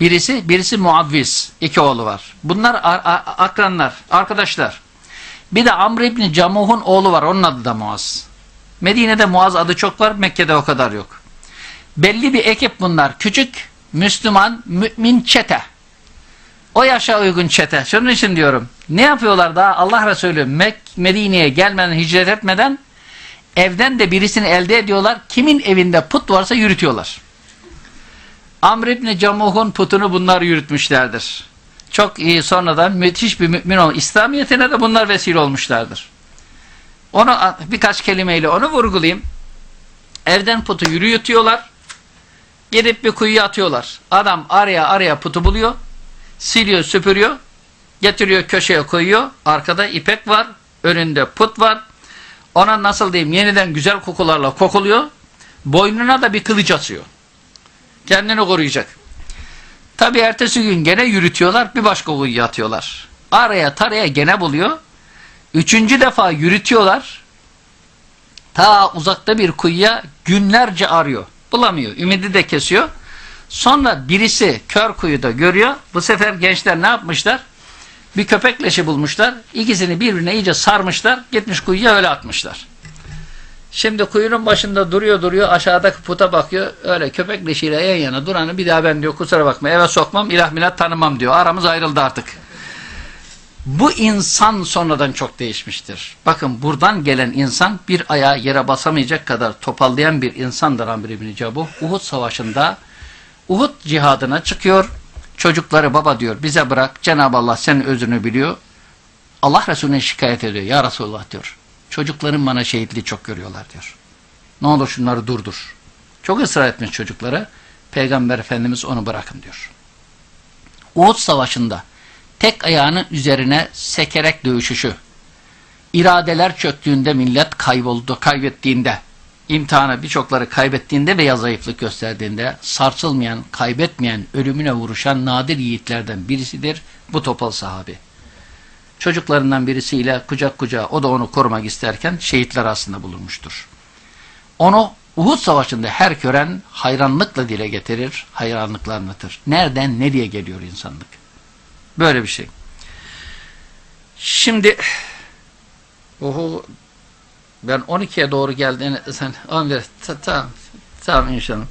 Speaker 1: Birisi, birisi Muavviz. İki oğlu var. Bunlar akranlar, arkadaşlar. Bir de Amr İbni Camuh'un oğlu var. Onun adı da Muaz. Medine'de Muaz adı çok var. Mekke'de o kadar yok. Belli bir ekip bunlar. Küçük, Müslüman, mümin çete. O yaşa uygun çete. Şunun için diyorum. Ne yapıyorlar daha Allah Resulü Medine'ye gelmeden, hicret etmeden Evden de birisini elde ediyorlar. Kimin evinde put varsa yürütüyorlar. Amr İbni Camuh'un putunu bunlar yürütmüşlerdir. Çok iyi sonradan müthiş bir mümin ol. İslamiyetine de bunlar vesile olmuşlardır. Onu birkaç kelimeyle onu vurgulayayım. Evden putu yürütüyorlar. Gidip bir kuyuya atıyorlar. Adam araya araya putu buluyor. Siliyor, süpürüyor. Getiriyor köşeye koyuyor. Arkada ipek var. Önünde put var. Ona nasıl diyeyim yeniden güzel kokularla kokuluyor. Boynuna da bir kılıç asıyor. Kendini koruyacak. Tabi ertesi gün gene yürütüyorlar. Bir başka kuyuya atıyorlar. Araya taraya gene buluyor. Üçüncü defa yürütüyorlar. Ta uzakta bir kuyuya günlerce arıyor. Bulamıyor. Ümidi de kesiyor. Sonra birisi kör kuyuda görüyor. Bu sefer gençler ne yapmışlar? Bir köpek leşi bulmuşlar. İkisini birbirine iyice sarmışlar. Gitmiş kuyuya öyle atmışlar. Şimdi kuyunun başında duruyor duruyor aşağıdaki puta bakıyor. Öyle köpek leşiyle yan yana duranı bir daha ben diyor kusura bakma eve sokmam ilah milat tanımam diyor. Aramız ayrıldı artık. Bu insan sonradan çok değişmiştir. Bakın buradan gelen insan bir ayağı yere basamayacak kadar topallayan bir insandır Amr ibn Cabu. Uhud savaşında Uhud cihadına çıkıyor. Çocukları baba diyor bize bırak Cenab-ı Allah senin özünü biliyor. Allah Resulüne şikayet ediyor. Ya Resulullah diyor. Çocukların bana şehitliği çok görüyorlar diyor. Ne olur şunları durdur. Çok ısrar etmiş çocuklara. Peygamber Efendimiz onu bırakın diyor. Uhud savaşında tek ayağının üzerine sekerek dövüşüşü, iradeler çöktüğünde millet kayboldu, kaybettiğinde, imtihanı birçokları kaybettiğinde veya zayıflık gösterdiğinde sarsılmayan, kaybetmeyen, ölümüne vuruşan nadir yiğitlerden birisidir bu topal sahabi. Çocuklarından birisiyle kucak kucağa o da onu korumak isterken şehitler aslında bulunmuştur. Onu Uhud Savaşı'nda her gören hayranlıkla dile getirir, hayranlıkla anlatır. Nereden nereye geliyor insanlık? Böyle bir şey. Şimdi oho, ben 12'ye doğru geldiğini sen 11 tamam tamam inşallah.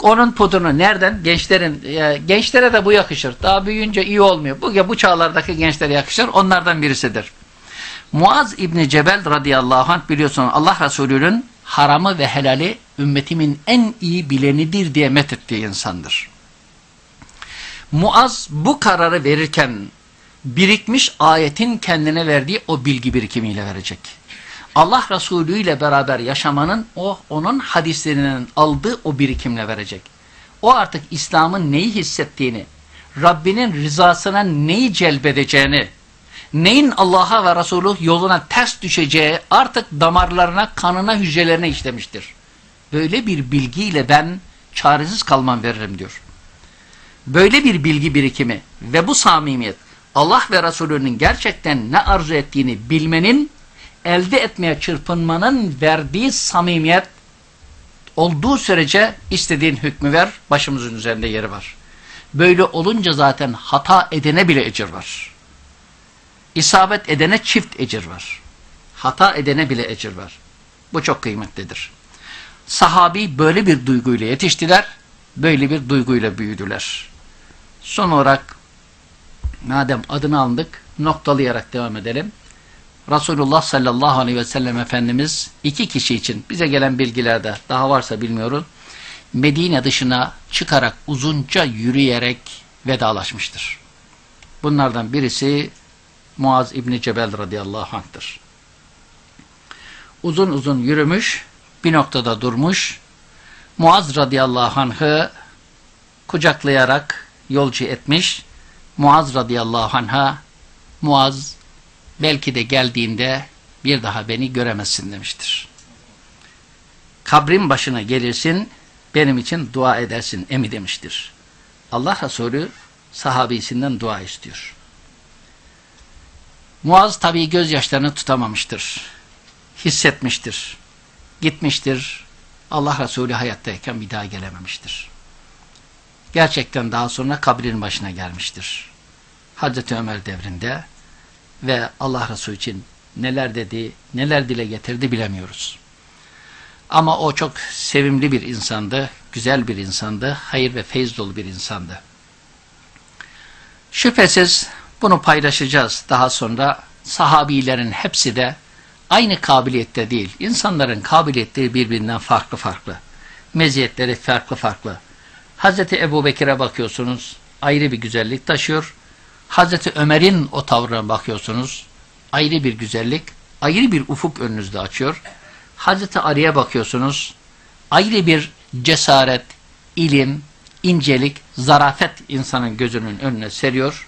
Speaker 1: Onun pudunu nereden? Gençlerin e, gençlere de bu yakışır. Daha büyüyünce iyi olmuyor. Bu bu çağlardaki gençlere yakışır. Onlardan birisidir. Muaz İbni Cebel radıyallahu anh biliyorsun Allah Resulü'nün haramı ve helali ümmetimin en iyi bilenidir diye methettiği insandır. Muaz bu kararı verirken birikmiş ayetin kendine verdiği o bilgi birikimiyle verecek. Allah Resulü ile beraber yaşamanın o onun hadislerinden aldığı o birikimle verecek. O artık İslam'ın neyi hissettiğini, Rabbinin rızasına neyi celbedeceğini, neyin Allah'a ve Resulü yoluna ters düşeceği artık damarlarına, kanına, hücrelerine işlemiştir. Böyle bir bilgiyle ben çaresiz kalmam veririm diyor. Böyle bir bilgi birikimi ve bu samimiyet Allah ve Resulü'nün gerçekten ne arzu ettiğini bilmenin elde etmeye çırpınmanın verdiği samimiyet olduğu sürece istediğin hükmü ver, başımızın üzerinde yeri var. Böyle olunca zaten hata edene bile ecir var. İsabet edene çift ecir var. Hata edene bile ecir var. Bu çok kıymetlidir. Sahabi böyle bir duyguyla yetiştiler, böyle bir duyguyla büyüdüler. Son olarak madem adını aldık, noktalayarak devam edelim. Resulullah sallallahu aleyhi ve sellem Efendimiz iki kişi için bize gelen bilgilerde daha varsa bilmiyorum Medine dışına çıkarak uzunca yürüyerek vedalaşmıştır. Bunlardan birisi Muaz İbni Cebel radıyallahu anh'tır. Uzun uzun yürümüş, bir noktada durmuş, Muaz radıyallahu anh'ı kucaklayarak yolcu etmiş, Muaz radıyallahu anh'a Muaz belki de geldiğinde bir daha beni göremezsin demiştir. Kabrin başına gelirsin, benim için dua edersin emi demiştir. Allah Resulü sahabisinden dua istiyor. Muaz tabii gözyaşlarını tutamamıştır. Hissetmiştir. Gitmiştir. Allah Resulü hayattayken bir daha gelememiştir. Gerçekten daha sonra kabrin başına gelmiştir. Hazreti Ömer devrinde ve Allah Resulü için neler dedi, neler dile getirdi bilemiyoruz. Ama o çok sevimli bir insandı, güzel bir insandı, hayır ve feyz dolu bir insandı. Şüphesiz bunu paylaşacağız daha sonra. Sahabilerin hepsi de aynı kabiliyette değil. İnsanların kabiliyetleri birbirinden farklı farklı. Meziyetleri farklı farklı. Hazreti Ebu Bekir'e bakıyorsunuz, ayrı bir güzellik taşıyor. Hazreti Ömer'in o tavrına bakıyorsunuz, ayrı bir güzellik, ayrı bir ufuk önünüzde açıyor. Hazreti Ali'ye bakıyorsunuz, ayrı bir cesaret, ilim, incelik, zarafet insanın gözünün önüne seriyor.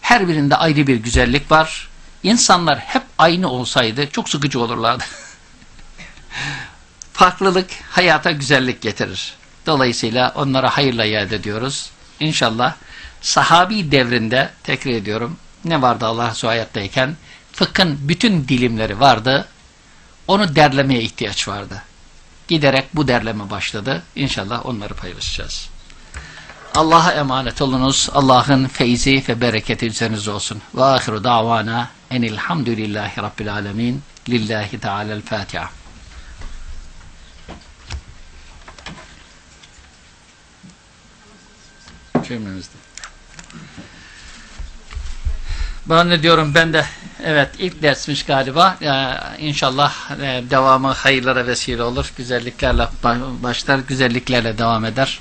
Speaker 1: Her birinde ayrı bir güzellik var. İnsanlar hep aynı olsaydı çok sıkıcı olurlardı. Farklılık hayata güzellik getirir. Dolayısıyla onlara hayırla yad ediyoruz. İnşallah sahabi devrinde tekrar ediyorum ne vardı Allah Resulü hayattayken fıkhın bütün dilimleri vardı. Onu derlemeye ihtiyaç vardı. Giderek bu derleme başladı. İnşallah onları paylaşacağız. Allah'a emanet olunuz. Allah'ın feyzi ve bereketi üzerinize olsun. Ve ahiru davana enilhamdülillahi rabbil alemin. Lillahi Teala'l Fatiha. Cümlemizde. Ben ne diyorum ben de evet ilk dersmiş galiba. Ee, inşallah e, devamı hayırlara vesile olur. Güzelliklerle başlar, güzelliklerle devam eder.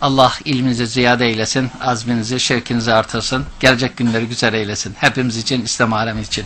Speaker 1: Allah ilminizi ziyade eylesin, azminizi, şevkinizi artırsın. Gelecek günleri güzel eylesin. Hepimiz için, İslam alemi için.